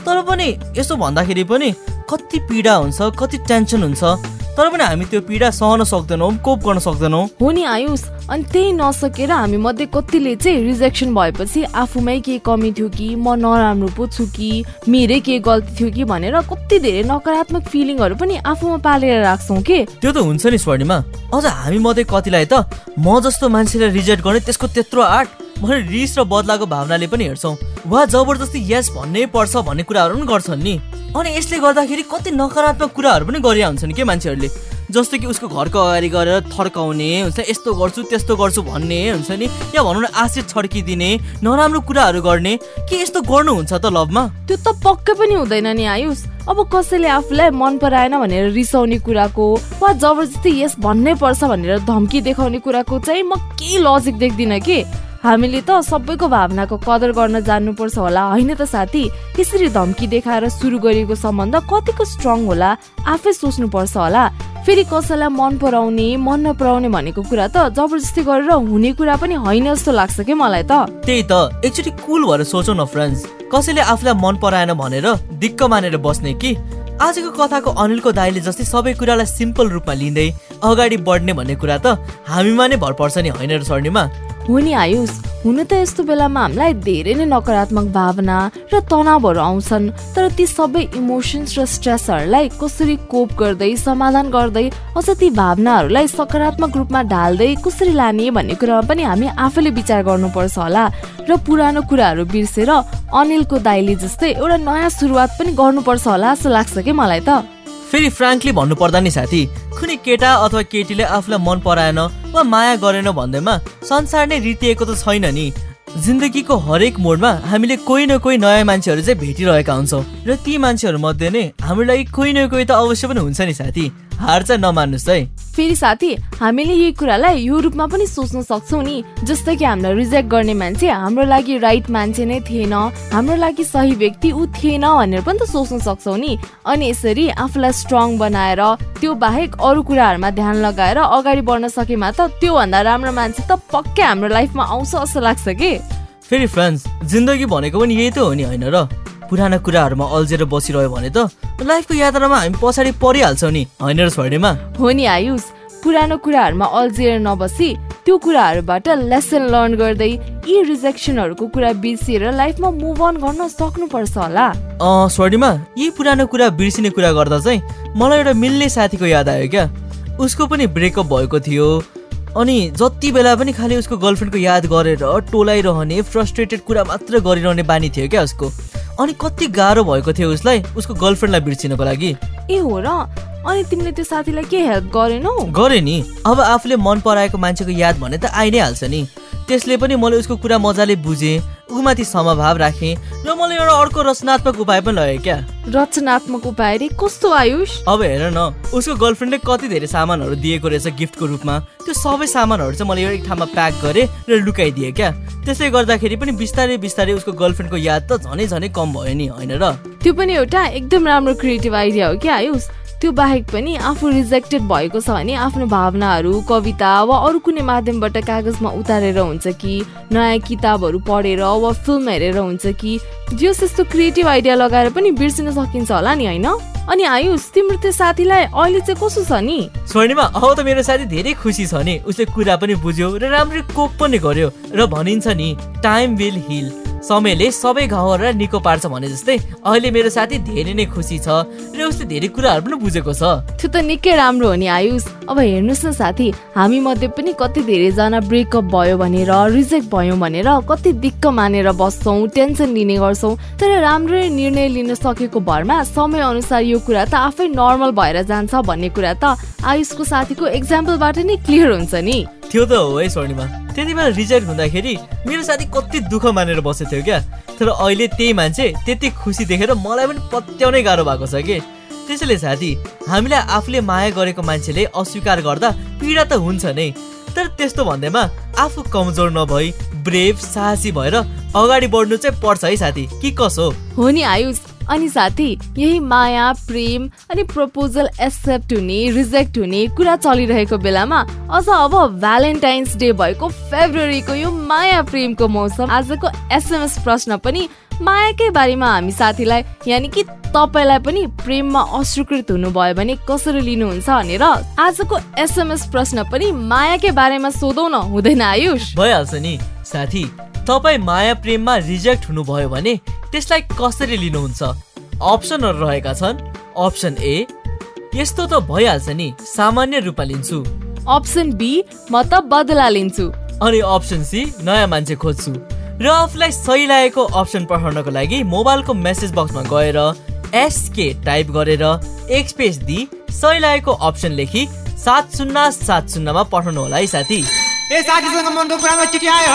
तर पनि यसो भन्दाखेरि पनि कति पीडा हुन्छ कति टेन्सन हुन्छ तर पनि हामी त्यो पीडा सहन सक्दैनौँ कोप गर्न सक्दैनौँ। हो नि आयुष अनि त्यही नसकेर हामी मध्ये कतिले चाहिँ रिजेक्सन भएपछि आफूमै केही कमी थियो कि म नराम्रो पो छु कि मेरै केही गल्ती थियो कि भनेर कति धेरै नकारात्मक फिलिङहरू पनि आफूमा पालेर राख्छौँ के? त्यो त हुन्छ नि स्वर्णिमा। अझ हामी मध्ये कतिलाई त म जस्तो मान्छेलाई रिजेक्ट गर्ने त्यसको त्यत्रो आर्ट भनेर रिस र बदलाको भावनाले पनि हेर्छौँ। वा जबरजस्ती यस भन्नै पर्छ भन्ने कुराहरू पनि गर्छन् नि। अनि यसले गर्दाखेरि कति नकारात्मक कुराहरू पनि गरिरहेका हुन्छन् के मान्छेहरूले? जस्तो कि उसको घरको अगाडि गएर थर्काउने हुन्छ यस्तो गर्छु त्यस्तो गर्छु भन्ने हुन्छ नि। या भनौँ न आशिष छड्किदिने नराम्रो कुराहरू गर्ने। के यस्तो गर्नुहुन्छ त लभमा? त्यो त पक्कै पनि हुँदैन नि आयुष। अब कसैले आफूलाई मन पराएन भनेर रिसाउने कुराको वा जबरजस्ती यस भन्नै पर्छ भनेर धम्की देखाउने कुराको चाहिँ म केही लजिक देख्दिनँ कि? हामीले त सबैको भावनाको कदर गर्न जान्नुपर्छ होला। होइन त साथी? यसरी धम्की देखाएर सुरु गरिएको सम्बन्ध कतिको स्ट्रङ होला आफै सोच्नुपर्छ होला। फेरि कसैलाई मन पराउने मन नपराउने भनेको कुरा त जबरजस्ती गरेर हुने कुरा पनि होइन जस्तो लाग्छ कि मलाई त? त्यही त। एकचोटि कुल भएर सोचौँ न फ्रेन्ड्स कसैले आफूलाई मन पराएन भनेर दिक्क मानेर बस्ने कि? आजको कथाको अनिलको दाईले जस्तै सबै कुरालाई सिम्पल रूपमा लिँदै अगाडि बढ्ने भन्ने कुरा त हामीमा नै भर पर्छ नि होइन र स्वर्णिमा हो नि आयुष हुन त यस्तो बेलामा हामीलाई धेरै नै नकारात्मक भावना र तनावहरू आउँछन् तर ती सबै इमोसन्स र स्ट्रेसहरूलाई कसरी कोप गर्दै समाधान गर्दै अझ ती भावनाहरूलाई सकारात्मक रूपमा ढाल्दै कसरी लाने भन्ने कुरामा पनि हामी आफैले विचार गर्नुपर्छ होला र पुरानो कुराहरू बिर्सेर अनिलको दाइले जस्तै एउटा नयाँ सुरुवात पनि गर्नुपर्छ होला जस्तो लाग्छ कि मलाई त? फेरि फ्रेङ्कली भन्नुपर्दा नि साथी कुनै केटा अथवा केटीले आफूलाई मन पराएन वा माया गरेन भन्दैमा संसार नै रितिएको त छैन नि। जिन्दगीको हरेक मोडमा हामीले कोही न कोही नयाँ मान्छेहरू चाहिँ भेटिरहेका हुन्छौँ र ती मान्छेहरू मध्ये नै हाम्रो लागि कोही न कोही त अवश्य पनि हुन्छ नि साथी। हार चाहिँ नमान्नुहोस् है। फेरि साथी हामीले यही कुरालाई यो रूपमा पनि सोच्न सक्छौँ नि। जस्तै कि हामीलाई रिजेक्ट गर्ने मान्छे हाम्रो लागि राइट मान्छे नै थिएन हाम्रो लागि सही व्यक्ति ऊ थिएन भनेर पनि त सोच्न सक्छौँ नि। अनि यसरी आफूलाई स्ट्रङ बनाएर त्यो बाहेक अरू कुराहरूमा ध्यान लगाएर अगाडि बढ्न सकेमा त त्योभन्दा राम्रो मान्छे त पक्कै हाम्रो लाइफमा आउँछ जस्तो लाग्छ कि। फेरि फ्रेन्ड्स जिन्दगी भनेको पनि यही त हो नि होइन र? पुराना कुराहरूमा अल्झेर बसिरह्यो भने त लाइफको यात्रामा हामी पछाडि परिहाल्छौँ नि होइन र छोड्नेमा हो नि आयुष। पुरानो कुराहरूमा अल्झिएर नबसी त्यो कुराहरूबाट लेसन लर्न गर्दै यी रिजेक्सनहरूको कुरा बिर्सिएर लाइफमा मुभ अन गर्न सक्नुपर्छ होला। स्वर्णिमा यी पुरानो कुरा बिर्सिने कुरा गर्दा चाहिँ मलाई एउटा मिल्ने साथीको याद आयो क्या। उसको पनि ब्रेकअप भएको थियो अनि जति बेला पनि खालि उसको गर्लफ्रेन्डको याद गरेर टोलाइरहने फ्रस्ट्रेटेड कुरा मात्र गरिरहने बानी थियो क्या उसको। अनि कति गाह्रो भएको थियो उसलाई उसको गर्लफ्रेन्डलाई बिर्सिनको लागि। ए हो र? अनि तिमीले त्यो साथीलाई के हेल्प गरेनौ? गरे नि। अब आफूले मन पराएको मान्छेको याद भने त आइ नै हाल्छ नि। त्यसले पनि मैले उसको कुरा मजाले बुझेँ। ऊमाथि समभाव राखेँ र मैले एउटा अर्को रचनात्मक उपाय पनि लगेँ क्या। रचनात्मक उपाय रे कस्तो आयुष? अब हेर न उसको गर्लफ्रेन्डले कति धेरै सामानहरू दिएको रहेछ गिफ्टको रूपमा। त्यो सबै सामानहरू चाहिँ मैले एक ठाउँमा प्याक गरेँ र लुकाइदिएँ क्या। त्यसले गर्दाखेरि पनि बिस्तारै बिस्तारै उसको गर्लफ्रेन्डको याद त झनै झनै कम भयो नि होइन र? त्यो पनि एउटा एकदम राम्रो क्रिएटिभ आइडिया हो क्या आयुष। त्यो बाहेक पनि आफू रिजेक्टेड भएको छ भने आफ्नो भावनाहरू कविता वा अरू कुनै माध्यमबाट कागजमा उतारेर हुन्छ कि नयाँ किताबहरू पढेर वा फिल्म हेरेर हुन्छ कि जो यस्तो क्रिएटिभ आइडिया लगाएर पनि बिर्सिन सकिन्छ होला नि होइन? अनि आयुष तिम्रो त्यो साथीलाई अहिले चाहिँ कसो छ नि? स्वर्णिमा अब त मेरो साथी धेरै खुसी छ नि। उसले कुरा पनि बुझ्यो र राम्ररी कोप पनि गर्यो र भनिन्छ नि टाइम विल हिल समयले सबै घाउहरूलाई निको पार्छ भने जस्तै अहिले मेरो साथी धेरै नै खुसी छ र उसले धेरै कुराहरू पनि बुझेको छ। त्यो त निकै राम्रो हो नि आयुष। अब हेर्नुहोस् न साथी हामी मध्ये पनि कति धेरैजना ब्रेकअप भयो भनेर रिजेक्ट भयो भनेर कति दिक्क मानेर बस्छौँ टेन्सन लिने गर्छौँ तर राम्रै निर्णय लिन सकेको भरमा समय अनुसार यो कुरा त आफै नर्मल भएर जान्छ भन्ने कुरा त आयुषको साथीको एक्जाम्पलबाट नै क्लियर हुन्छ नि। त्यो त हो है स्वर्णिमा। त्यति बेला रिजेक्ट हुँदाखेरि मेरो साथी कति दुःख मानेर बसेको थियो क्या? तर अहिले त्यही मान्छे त्यति खुसी देखेर मलाई पनि पत्याउनै गाह्रो भएको छ कि। त्यसैले साथी हामीलाई आफूले माया गरेको मान्छेले अस्वीकार गर्दा पीडा त हुन्छ नै। तर त्यस्तो भन्दैमा आफू कमजोर नभई ब्रेभ साहसी भएर अगाडि बढ्नु चाहिँ पर्छ है साथी। कि कसो? हो नि आयुष। अनि साथी यही माया प्रेम अनि प्रपोजल एक्सेप्ट हुने रिजेक्ट हुने कुरा चलिरहेको बेलामा अझ अब भ्यालेन्टाइन्स डे भएको फेब्रुअरीको यो माया प्रेमको मौसम आजको एसएमएस प्रश्न पनि मायाकै बारेमा हामी साथीलाई यानि कि तपाईँलाई पनि प्रेममा अस्वीकृत हुनुभयो भने कसरी लिनुहुन्छ भनेर आजको एसएमएस प्रश्न पनि मायाकै बारेमा सोधौ न हुँदैन आयुष? भइहाल्छ नि। साथी तपाईँ माया प्रेममा रिजेक्ट हुनुभयो भने त्यसलाई कसरी लिनुहुन्छ? अप्सनहरू रहेका छन्। अप्सन ए यस्तो त भइहाल्छ नि सामान्य रूपमा लिन्छु। अप्सन बी म त बदला लिन्छु। अनि अप्सन सी नयाँ मान्छे खोज्छु। र आफूलाई सही लागेको अप्सन पठाउनको लागि मोबाइलको मेसेज बक्समा गएर एसके टाइप गरेर एक स्पेस दिई सही लागेको अप्सन लेखी सात शून्य सात शून्यमा पठाउनु होला है साथी। ए साथीसँग मनको कुरामा चिठी आयो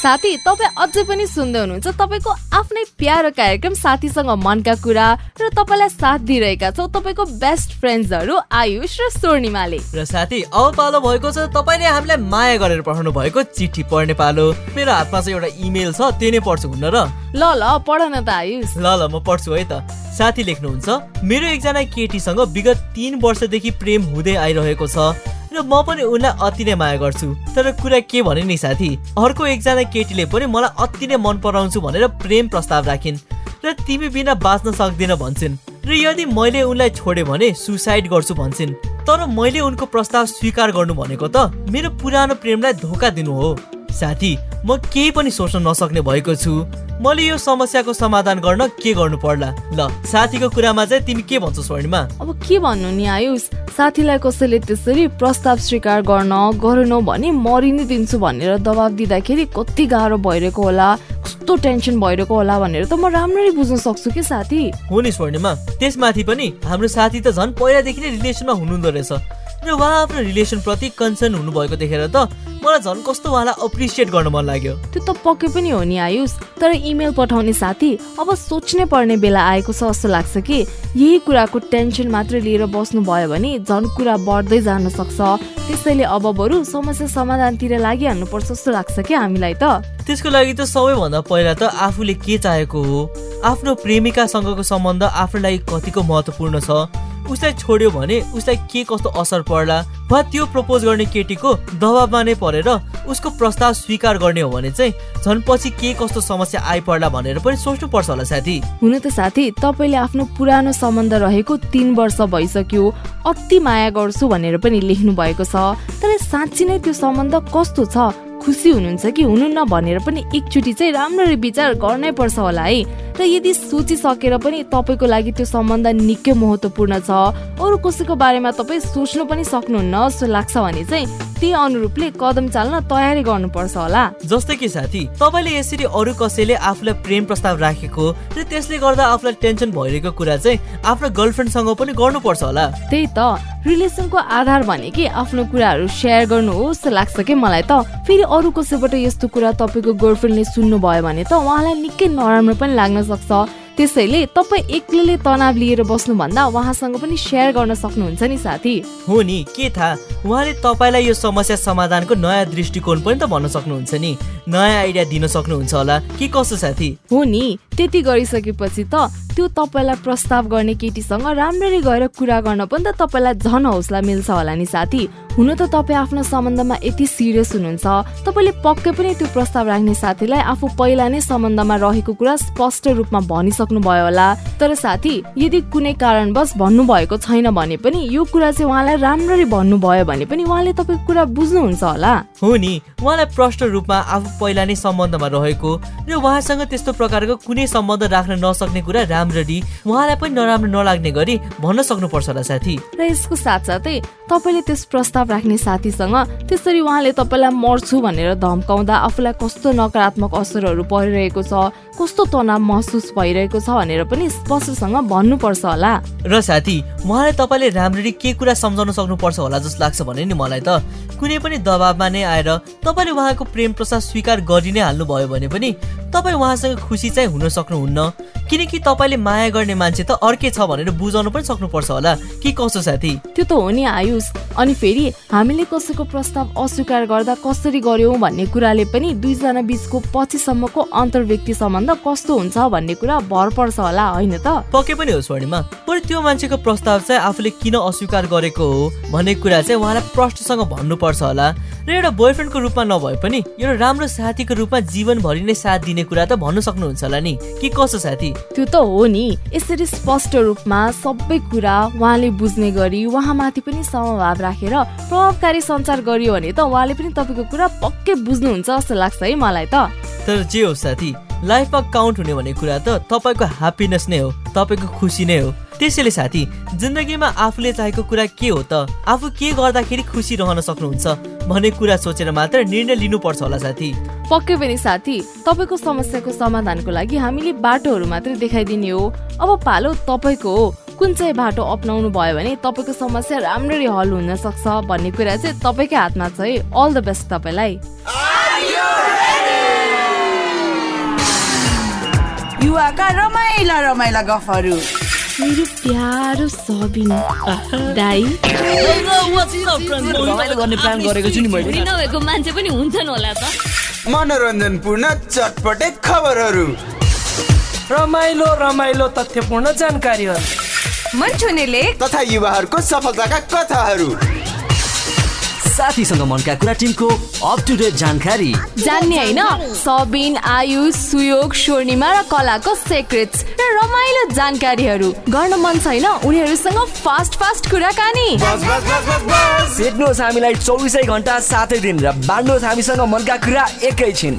साथी तपाईँ अझै पनि सुन्दै हुनुहुन्छ। तपाईँको आफ्नै प्यारो कार्यक्रम साथीसँग मनका कुरा र तपाईँलाई साथ दिइरहेका छौ। तपाईँको बेस्ट फ्रेन्ड्सहरू आयुष र स्वर्णिमाले। र साथी अब पालो भएको छ तपाईँले हामीलाई माया गरेर पठाउनु भएको चिठी पढ्ने पालो। मेरो हातमा चाहिँ एउटा इमेल छ त्यो नै पढ्छु हुन्न र। ल ल पढ न त आयुष। ल ल म पढ्छु है त। साथी लेख्नुहुन्छ मेरो एकजना केटीसँग विगत तिन वर्षदेखि प्रेम हुँदै आइरहेको छ। र म पनि उनलाई अति नै माया गर्छु। तर कुरा के भने नि साथी अर्को एकजना केटीले पनि मलाई अति नै मन पराउँछु भनेर प्रेम प्रस्ताव राखिन् र तिमी बिना बाँच्न सक्दिन भन्छन् र यदि मैले उनलाई छोडे भने सुसाइड गर्छु भन्छन्। तर मैले उनको प्रस्ताव स्वीकार गर्नु भनेको त मेरो पुरानो प्रेमलाई धोका दिनु हो। साथी म केही पनि सोच्न नसक्ने भएको छु। मैले यो समस्याको समाधान गर्न के गर्नु पर्ला? ल साथीको कुरामा चाहिँ तिमी के भन्छौ स्वर्णिमा? अब के भन्नु नि आयुष? साथीलाई कसैले त्यसरी प्रस्ताव स्वीकार गर्न गरेनौ भने मरि नै दिन्छु भनेर दबाब दिँदाखेरि कति गाह्रो भइरहेको होला कस्तो टेन्सन भइरहेको होला भनेर त म राम्ररी बुझ्न सक्छु कि साथी? हो नि स्वर्णिमा त्यसमाथि पनि हाम्रो साथी त झन् पहिलादेखि नै रिलेसनमा हुनुहुँदो रहेछ। र उहाँ आफ्नो रिलेसन प्रति कन्सर्न हुनुभएको देखेर त मलाई झन् कस्तो उहाँलाई अप्रिसिएट गर्न मन लाग्यो। त्यो त पक्कै पनि हो नि आयुष। तर इमेल पठाउने साथी अब सोच्नै पर्ने बेला आएको छ जस्तो लाग्छ कि यही कुराको टेन्सन मात्र लिएर बस्नु भयो भने झन् कुरा बढ्दै जान सक्छ। त्यसैले अब बरु समस्या समाधानतिर लागिहाल्नुपर्छ जस्तो लाग्छ कि हामीलाई त। त्यसको लागि त सबैभन्दा पहिला त आफूले के चाहेको हो? आफ्नो प्रेमिकासँगको सम्बन्ध आफ्नो लागि कतिको महत्त्वपूर्ण छ? उसलाई छोड्यो भने उसलाई के कस्तो असर पर्ला वा त्यो प्रपोज गर्ने केटीको दबाबमा नै परेर उसको प्रस्ताव स्वीकार गर्ने हो भने चाहिँ झन् पछि के कस्तो समस्या आइपर्ला भनेर पनि सोच्नु पर्छ होला साथी। हुन त साथी तपाईँले आफ्नो पुरानो सम्बन्ध रहेको तिन वर्ष भइसक्यो अति माया गर्छु भनेर पनि लेख्नु भएको छ। तर साँच्ची नै त्यो सम्बन्ध कस्तो छ? खुसी हुनुहुन्छ कि हुनुहुन्न भनेर पनि एकचोटि चाहिँ राम्ररी विचार गर्नै पर्छ होला है। र यदि सोचिसकेर पनि तपाईँको लागि त्यो सम्बन्ध निकै महत्त्वपूर्ण छ अरू कसैको बारेमा तपाईँ सोच्नु पनि सक्नुहुन्न जस्तो लाग्छ भने चाहिँ त्यही अनुरूपले कदम चाल्न तयारी गर्नुपर्छ होला। जस्तै कि साथी तपाईँले यसरी अरू कसैले आफूलाई प्रेम प्रस्ताव राखेको र त्यसले गर्दा आफूलाई टेन्सन भइरहेको कुरा चाहिँ आफ्नो गर्लफ्रेन्डसँग पनि गर्नुपर्छ होला। त्यही त रिलेसनको आधार भनेकै आफ्नो कुराहरू सेयर गर्नु हो जस्तो लाग्छ कि मलाई त। फेरि अरू कसैबाट यस्तो कुरा तपाईँको गर्लफ्रेन्डले सुन्नुभयो भने त उहाँलाई निकै नराम्रो पनि लाग्न सक्छ। त्यसैले तपाईँ एक्लैले तनाव लिएर बस्नुभन्दा उहाँसँग पनि सेयर गर्न सक्नुहुन्छ नि साथी। हो नि के थाहा उहाँले तपाईँलाई यो समस्या समाधानको नयाँ दृष्टिकोण पनि त भन्न सक्नुहुन्छ नि। नयाँ आइडिया दिन सक्नुहुन्छ होला। के कसो साथी? हो नि त्यति गरिसकेपछि त त्यो तपाईँलाई प्रस्ताव गर्ने केटीसँग राम्ररी गएर कुरा गर्न पनि त तपाईँलाई झन हौसला मिल्छ होला नि साथी। हुन त तपाईँ आफ्नो सम्बन्धमा यति सिरियस हुनुहुन्छ। तपाईँले पक्कै पनि त्यो प्रस्ताव राख्ने साथीलाई आफू पहिला नै सम्बन्धमा रहेको कुरा स्पष्ट रूपमा भनिसक्नु भयो होला। तर साथी यदि कुनै कारणवश भन्नुभएको छैन भने पनि यो कुरा चाहिँ उहाँलाई राम्ररी भन्नुभयो भने पनि उहाँले तपाईँको कुरा बुझ्नुहुन्छ होला। हो नि उहाँलाई प्रष्ट रूपमा आफू पहिला नै सम्बन्धमा रहेको र उहाँसँग त्यस्तो प्रकारको कुनै सम्बन्ध राख्न नसक्ने कुरा राम्ररी उहाँलाई पनि नराम्रो नलाग्ने गरी भन्न सक्नुपर्छ होला साथी। र यसको साथसाथै तपाईँले त्यस प्रस्ताव राख्ने साथीसँग त्यसरी उहाँले तपाईँलाई मर्छु भनेर धम्काउँदा आफूलाई कस्तो नकारात्मक असरहरू परिरहेको छ कस्तो तनाव महसुस भइरहेको छ भनेर पनि स्पष्टसँग भन्नुपर्छ होला। र साथी उहाँलाई तपाईँले राम्ररी के कुरा सम्झाउन सक्नुपर्छ होला जस्तो लाग्छ भने नि मलाई त। कुनै पनि दबाबमा नै आएर तपाईँले उहाँको प्रेम प्रसाद स्वीकार गरि नै हाल्नुभयो भने पनि तपाईँ उहाँसँग खुसी चाहिँ हुन सक्नुहुन्न। किनकि तपाईँले माया गर्ने मान्छे त अर्कै छ भनेर बुझाउन पनि सक्नुपर्छ होला। के कसो साथी? त्यो त हो नि आयुष। अनि फेरि हामीले कसैको प्रस्ताव अस्वीकार गर्दा कसरी गर्यौँ भन्ने कुराले पनि दुईजना बिचको पछिसम्मको अन्तर्व्यक्ति सम्बन्ध कस्तो हुन्छ भन्ने कुरा भर पर्छ होला होइन त? पक्कै पनि हो स्वर्णिमा। बरु त्यो मान्छेको प्रस्ताव प्रस्ताव चाहिँ आफूले किन अस्वीकार गरेको हो भन्ने कुरा चाहिँ उहाँलाई प्रश्नसँग भन्नुपर्छ होला। र एउटा बोयफ्रेन्डको रूपमा नभए पनि एउटा राम्रो साथीको रूपमा जीवनभरि नै साथ दिने कुरा त भन्नु सक्नुहुन्छ होला नि। के कसो साथी? त्यो त हो नि। यसरी स्पष्ट रूपमा सबै कुरा उहाँले बुझ्ने गरी उहाँमाथि पनि समभाव राखेर प्रभावकारी सञ्चार गरियो भने त उहाँले पनि तपाईँको कुरा पक्कै बुझ्नुहुन्छ जस्तो लाग्छ है मलाई त। तर जे हो साथी लाइफमा काउन्ट हुने भन्ने कुरा त तपाईँको ह्याप्पिनेस नै हो तपाईँको खुसी नै हो। त्यसैले साथी जिन्दगीमा आफूले चाहेको कुरा के हो त आफू के गर्दाखेरि खुसी रहन सक्नुहुन्छ भन्ने कुरा सोचेर मात्र निर्णय लिनुपर्छ होला साथी। पक्कै पनि साथी तपाईँको समस्याको समाधानको लागि हामीले बाटोहरू मात्रै देखाइदिने हो। अब पालो तपाईँको हो। कुन चाहिँ बाटो अप्नाउनु भयो भने तपाईँको समस्या राम्ररी हल हुन सक्छ भन्ने कुरा चाहिँ तपाईँकै हातमा छ है। अल द बेस्ट तपाईँलाई। युवाका रमाइला रमाइला गफहरू। मेरो प्यारो सबिन दाई। रमाइलो गर्ने प्लान गरेको छु नि मैले। नभएको मान्छे पनि हुन्छन् होला त। मनोरञ्जनपूर्ण चटपटे खबरहरू। रमाइलो रमाइलो तथ्यपूर्ण जानकारीहरू। मन छुने लेख तथा युवाहरूको सफलताका कथाहरू। साथीसँग मनका कुरा टिमको अप टु डेट जानकारी। जान्ने होइन सबिन आयुष सुयोग स्वर्णिमा र कलाको सेक्रेट्स र रमाइलो जानकारीहरू। गर्न मन छैन उनीहरूसँग फास्ट फास्ट कुराकानी। भेट्नुहोस् हामीलाई चौबिसै घन्टा सातै दिन र बाँड्नुहोस् हामीसँग मनका कुरा एकैछिन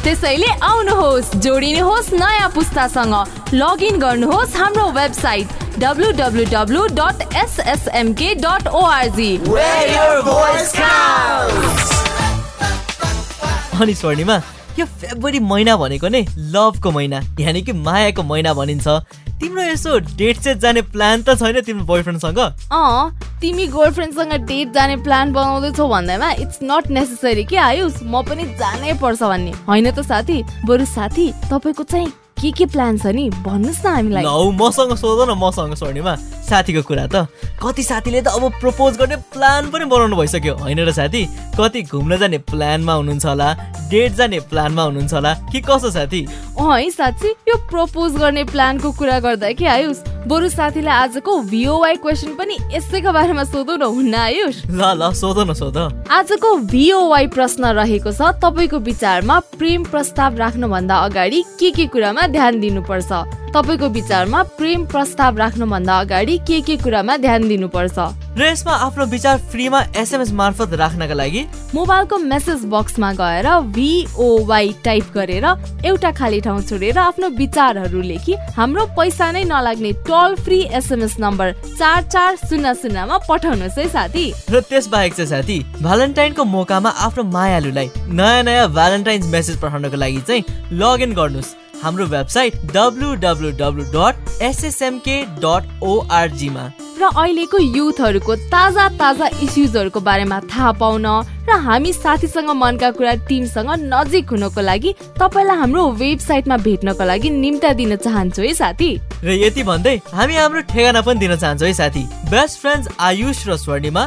त्यसैले आउनुहोस् जोडिनुहोस् नयाँ पुस्तासँग। लगइन गर्नुहोस् हाम्रो वेबसाइट। www.ssmk.org अनि स्वर्णिमा यो फेब्रुअरी महिना भनेको नै लभको महिना यानि कि मायाको महिना भनिन्छ। तिम्रो यसो डेट सेट जाने प्लान त छैन तिम्रो बोयफ्रेन्डसँग अँ तिमी गर्लफ्रेन्डसँग डेट जाने प्लान बनाउँदैछौ भन्दैमा इट्स नट नेसेसरी कि आयुष म पनि जानै पर्छ भन्ने। होइन त साथी? बरु साथी तपाईँको चाहिँ के के प्लान छ नि? भन्नुहोस् न हामीलाई। लौ मसँग सोध न मसँग स्वर्णिमा साथीको कुरा त। कति साथीले त अब प्रपोज गर्ने प्लान पनि बनाउनु भइसक्यो। होइन र साथी कति घुम्न जाने प्लानमा हुनुहुन्छ होला डेट जाने प्लानमा हुनुहुन्छ होला कि कसो साथी? अँ है साथी यो प्रपोज गर्ने प्लानको कुरा गर्दा कि आयुष बरु साथीलाई आजको भिओवाई क्वेसन पनि यसैको बारेमा सोधौ न हुन्न आयुष ल ल सोध न सोध। आजको भिओवाई प्रश्न रहेको छ। तपाईँको विचारमा प्रेम प्रस्ताव राख्नुभन्दा अगाडि के के कुरामा ध्यान दिनुपर्छ। तपाईँको विचारमा प्रेम प्रस्ताव राख्नुभन्दा अगाडि के के कुरामा ध्यान दिनुपर्छ? र यसमा आफ्नो विचार फ्रीमा एसएमएस मार्फत राख्नका लागि मोबाइलको मेसेज बक्समा गएर भिओवाई टाइप गरेर एउटा खाली ठाउँ छोडेर आफ्नो विचारहरू लेखी हाम्रो पैसा नै नलाग्ने टोल फ्री एसएमएस नम्बर चार चार शून्य शून्यमा पठाउनुहोस् है साथी। र त्यस बाहेक चाहिँ साथी भ्यालेन्टाइनको मौकामा आफ्नो मायालुलाई नयाँ नयाँ भ्यालेन्टाइन्स मेसेज पठाउनको लागि चाहिँ लगइन गर्नुहोस्। हाम्रो वेबसाइट www.ssmk.org मा। र अहिलेको युथहरूको ताजा ताजा इस्युजहरूको बारेमा थाहा पाउन र हामी साथीसँग मनका कुरा टिमसँग नजिक हुनको लागि तपाईँलाई हाम्रो वेबसाइटमा भेट्नको लागि निम्ता दिन चाहन्छु है साथी। र यति भन्दै हामी हाम्रो ठेगाना पनि दिन चाहन्छौँ है साथी। बेस्ट फ्रेन्ड्स आयुष र स्वर्णिमा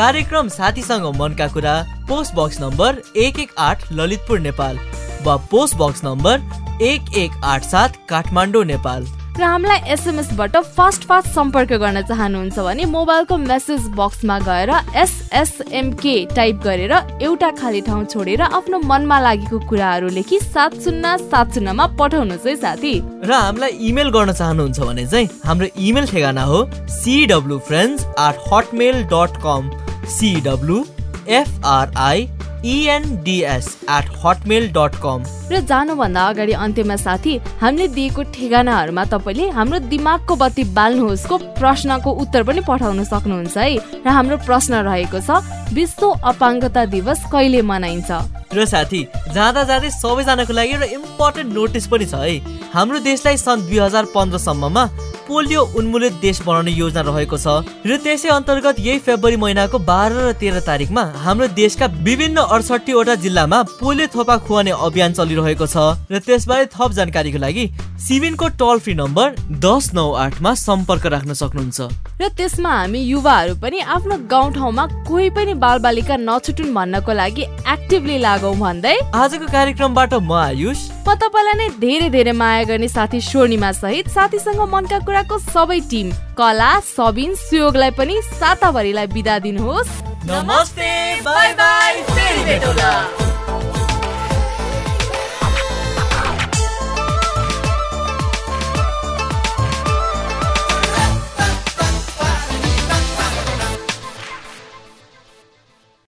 कार्यक्रम साथीसँग मनका कुरा। पोस्ट बक्स नम्बर एक एक आठ ललितपुर नेपाल। वा पोस्ट बक्स नम्बर एक एक आठ सात काठमाडौँ नेपाल। र हामीलाई एसएमएसबाट फास्ट फास्ट सम्पर्क गर्न चाहनुहुन्छ भने मोबाइलको मेसेज बक्समा गएर एसएसएमके टाइप गरेर एउटा खाली ठाउँ छोडेर आफ्नो मनमा लागेको कुराहरू लेखी सात शून्य सात शून्यमा पठाउनुहोस् है साथी। र हामीलाई इमेल गर्न चाहनुहुन्छ भने चाहिँ हाम्रो इमेल ठेगाना हो CW friends at Hotmail dot com CW FRI ENDS at Hotmail dot com र जानुभन्दा अगाडि अन्त्यमा साथी हामीले दिएको ठेगानाहरूमा तपाईँले हाम्रो दिमागको बत्ती बाल्नुहोस्को प्रश्नको उत्तर पनि पठाउन सक्नुहुन्छ है। र हाम्रो प्रश्न रहेको छ विश्व अपाङ्गता दिवस कहिले मनाइन्छ? र साथी जाँदा जाँदै सबैजनाको लागि एउटा इम्पोर्टेन्ट नोटिस पनि छ है। हाम्रो देशलाई सन् दुई हजार पन्ध्रसम्ममा पोलियो उन्मूलित देश बनाउने योजना रहेको छ र त्यसै अन्तर्गत यही फेब्रुअरी महिनाको बाह्र र तेह्र तारिकमा हाम्रो देशका विभिन्न अडसठीवटा जिल्लामा पोलियो थोपा खुवाउने अभियान चलिरहेको छ र त्यसबारे थप जानकारीको लागि सिभिनको टोल फ्री नम्बर दस नौ आठमा सम्पर्क राख्न सक्नुहुन्छ। र त्यसमा हामी युवाहरू पनि आफ्नो गाउँठाउँमा कोही पनि बालबालिका नछुटुन् भन्नको लागि एक्टिभली लागौँ भन्दै आजको कार्यक्रमबाट म आयुष। म तपाईँलाई नै धेरै धेरै माया गर्ने साथी स्वर्णिमा सहित साथीसँग मनका कुराको सबै टिम कला सबिन सुयोगलाई पनि साताभरिलाई बिदा दिनुहोस्। नमस्ते बाई बाई फेरि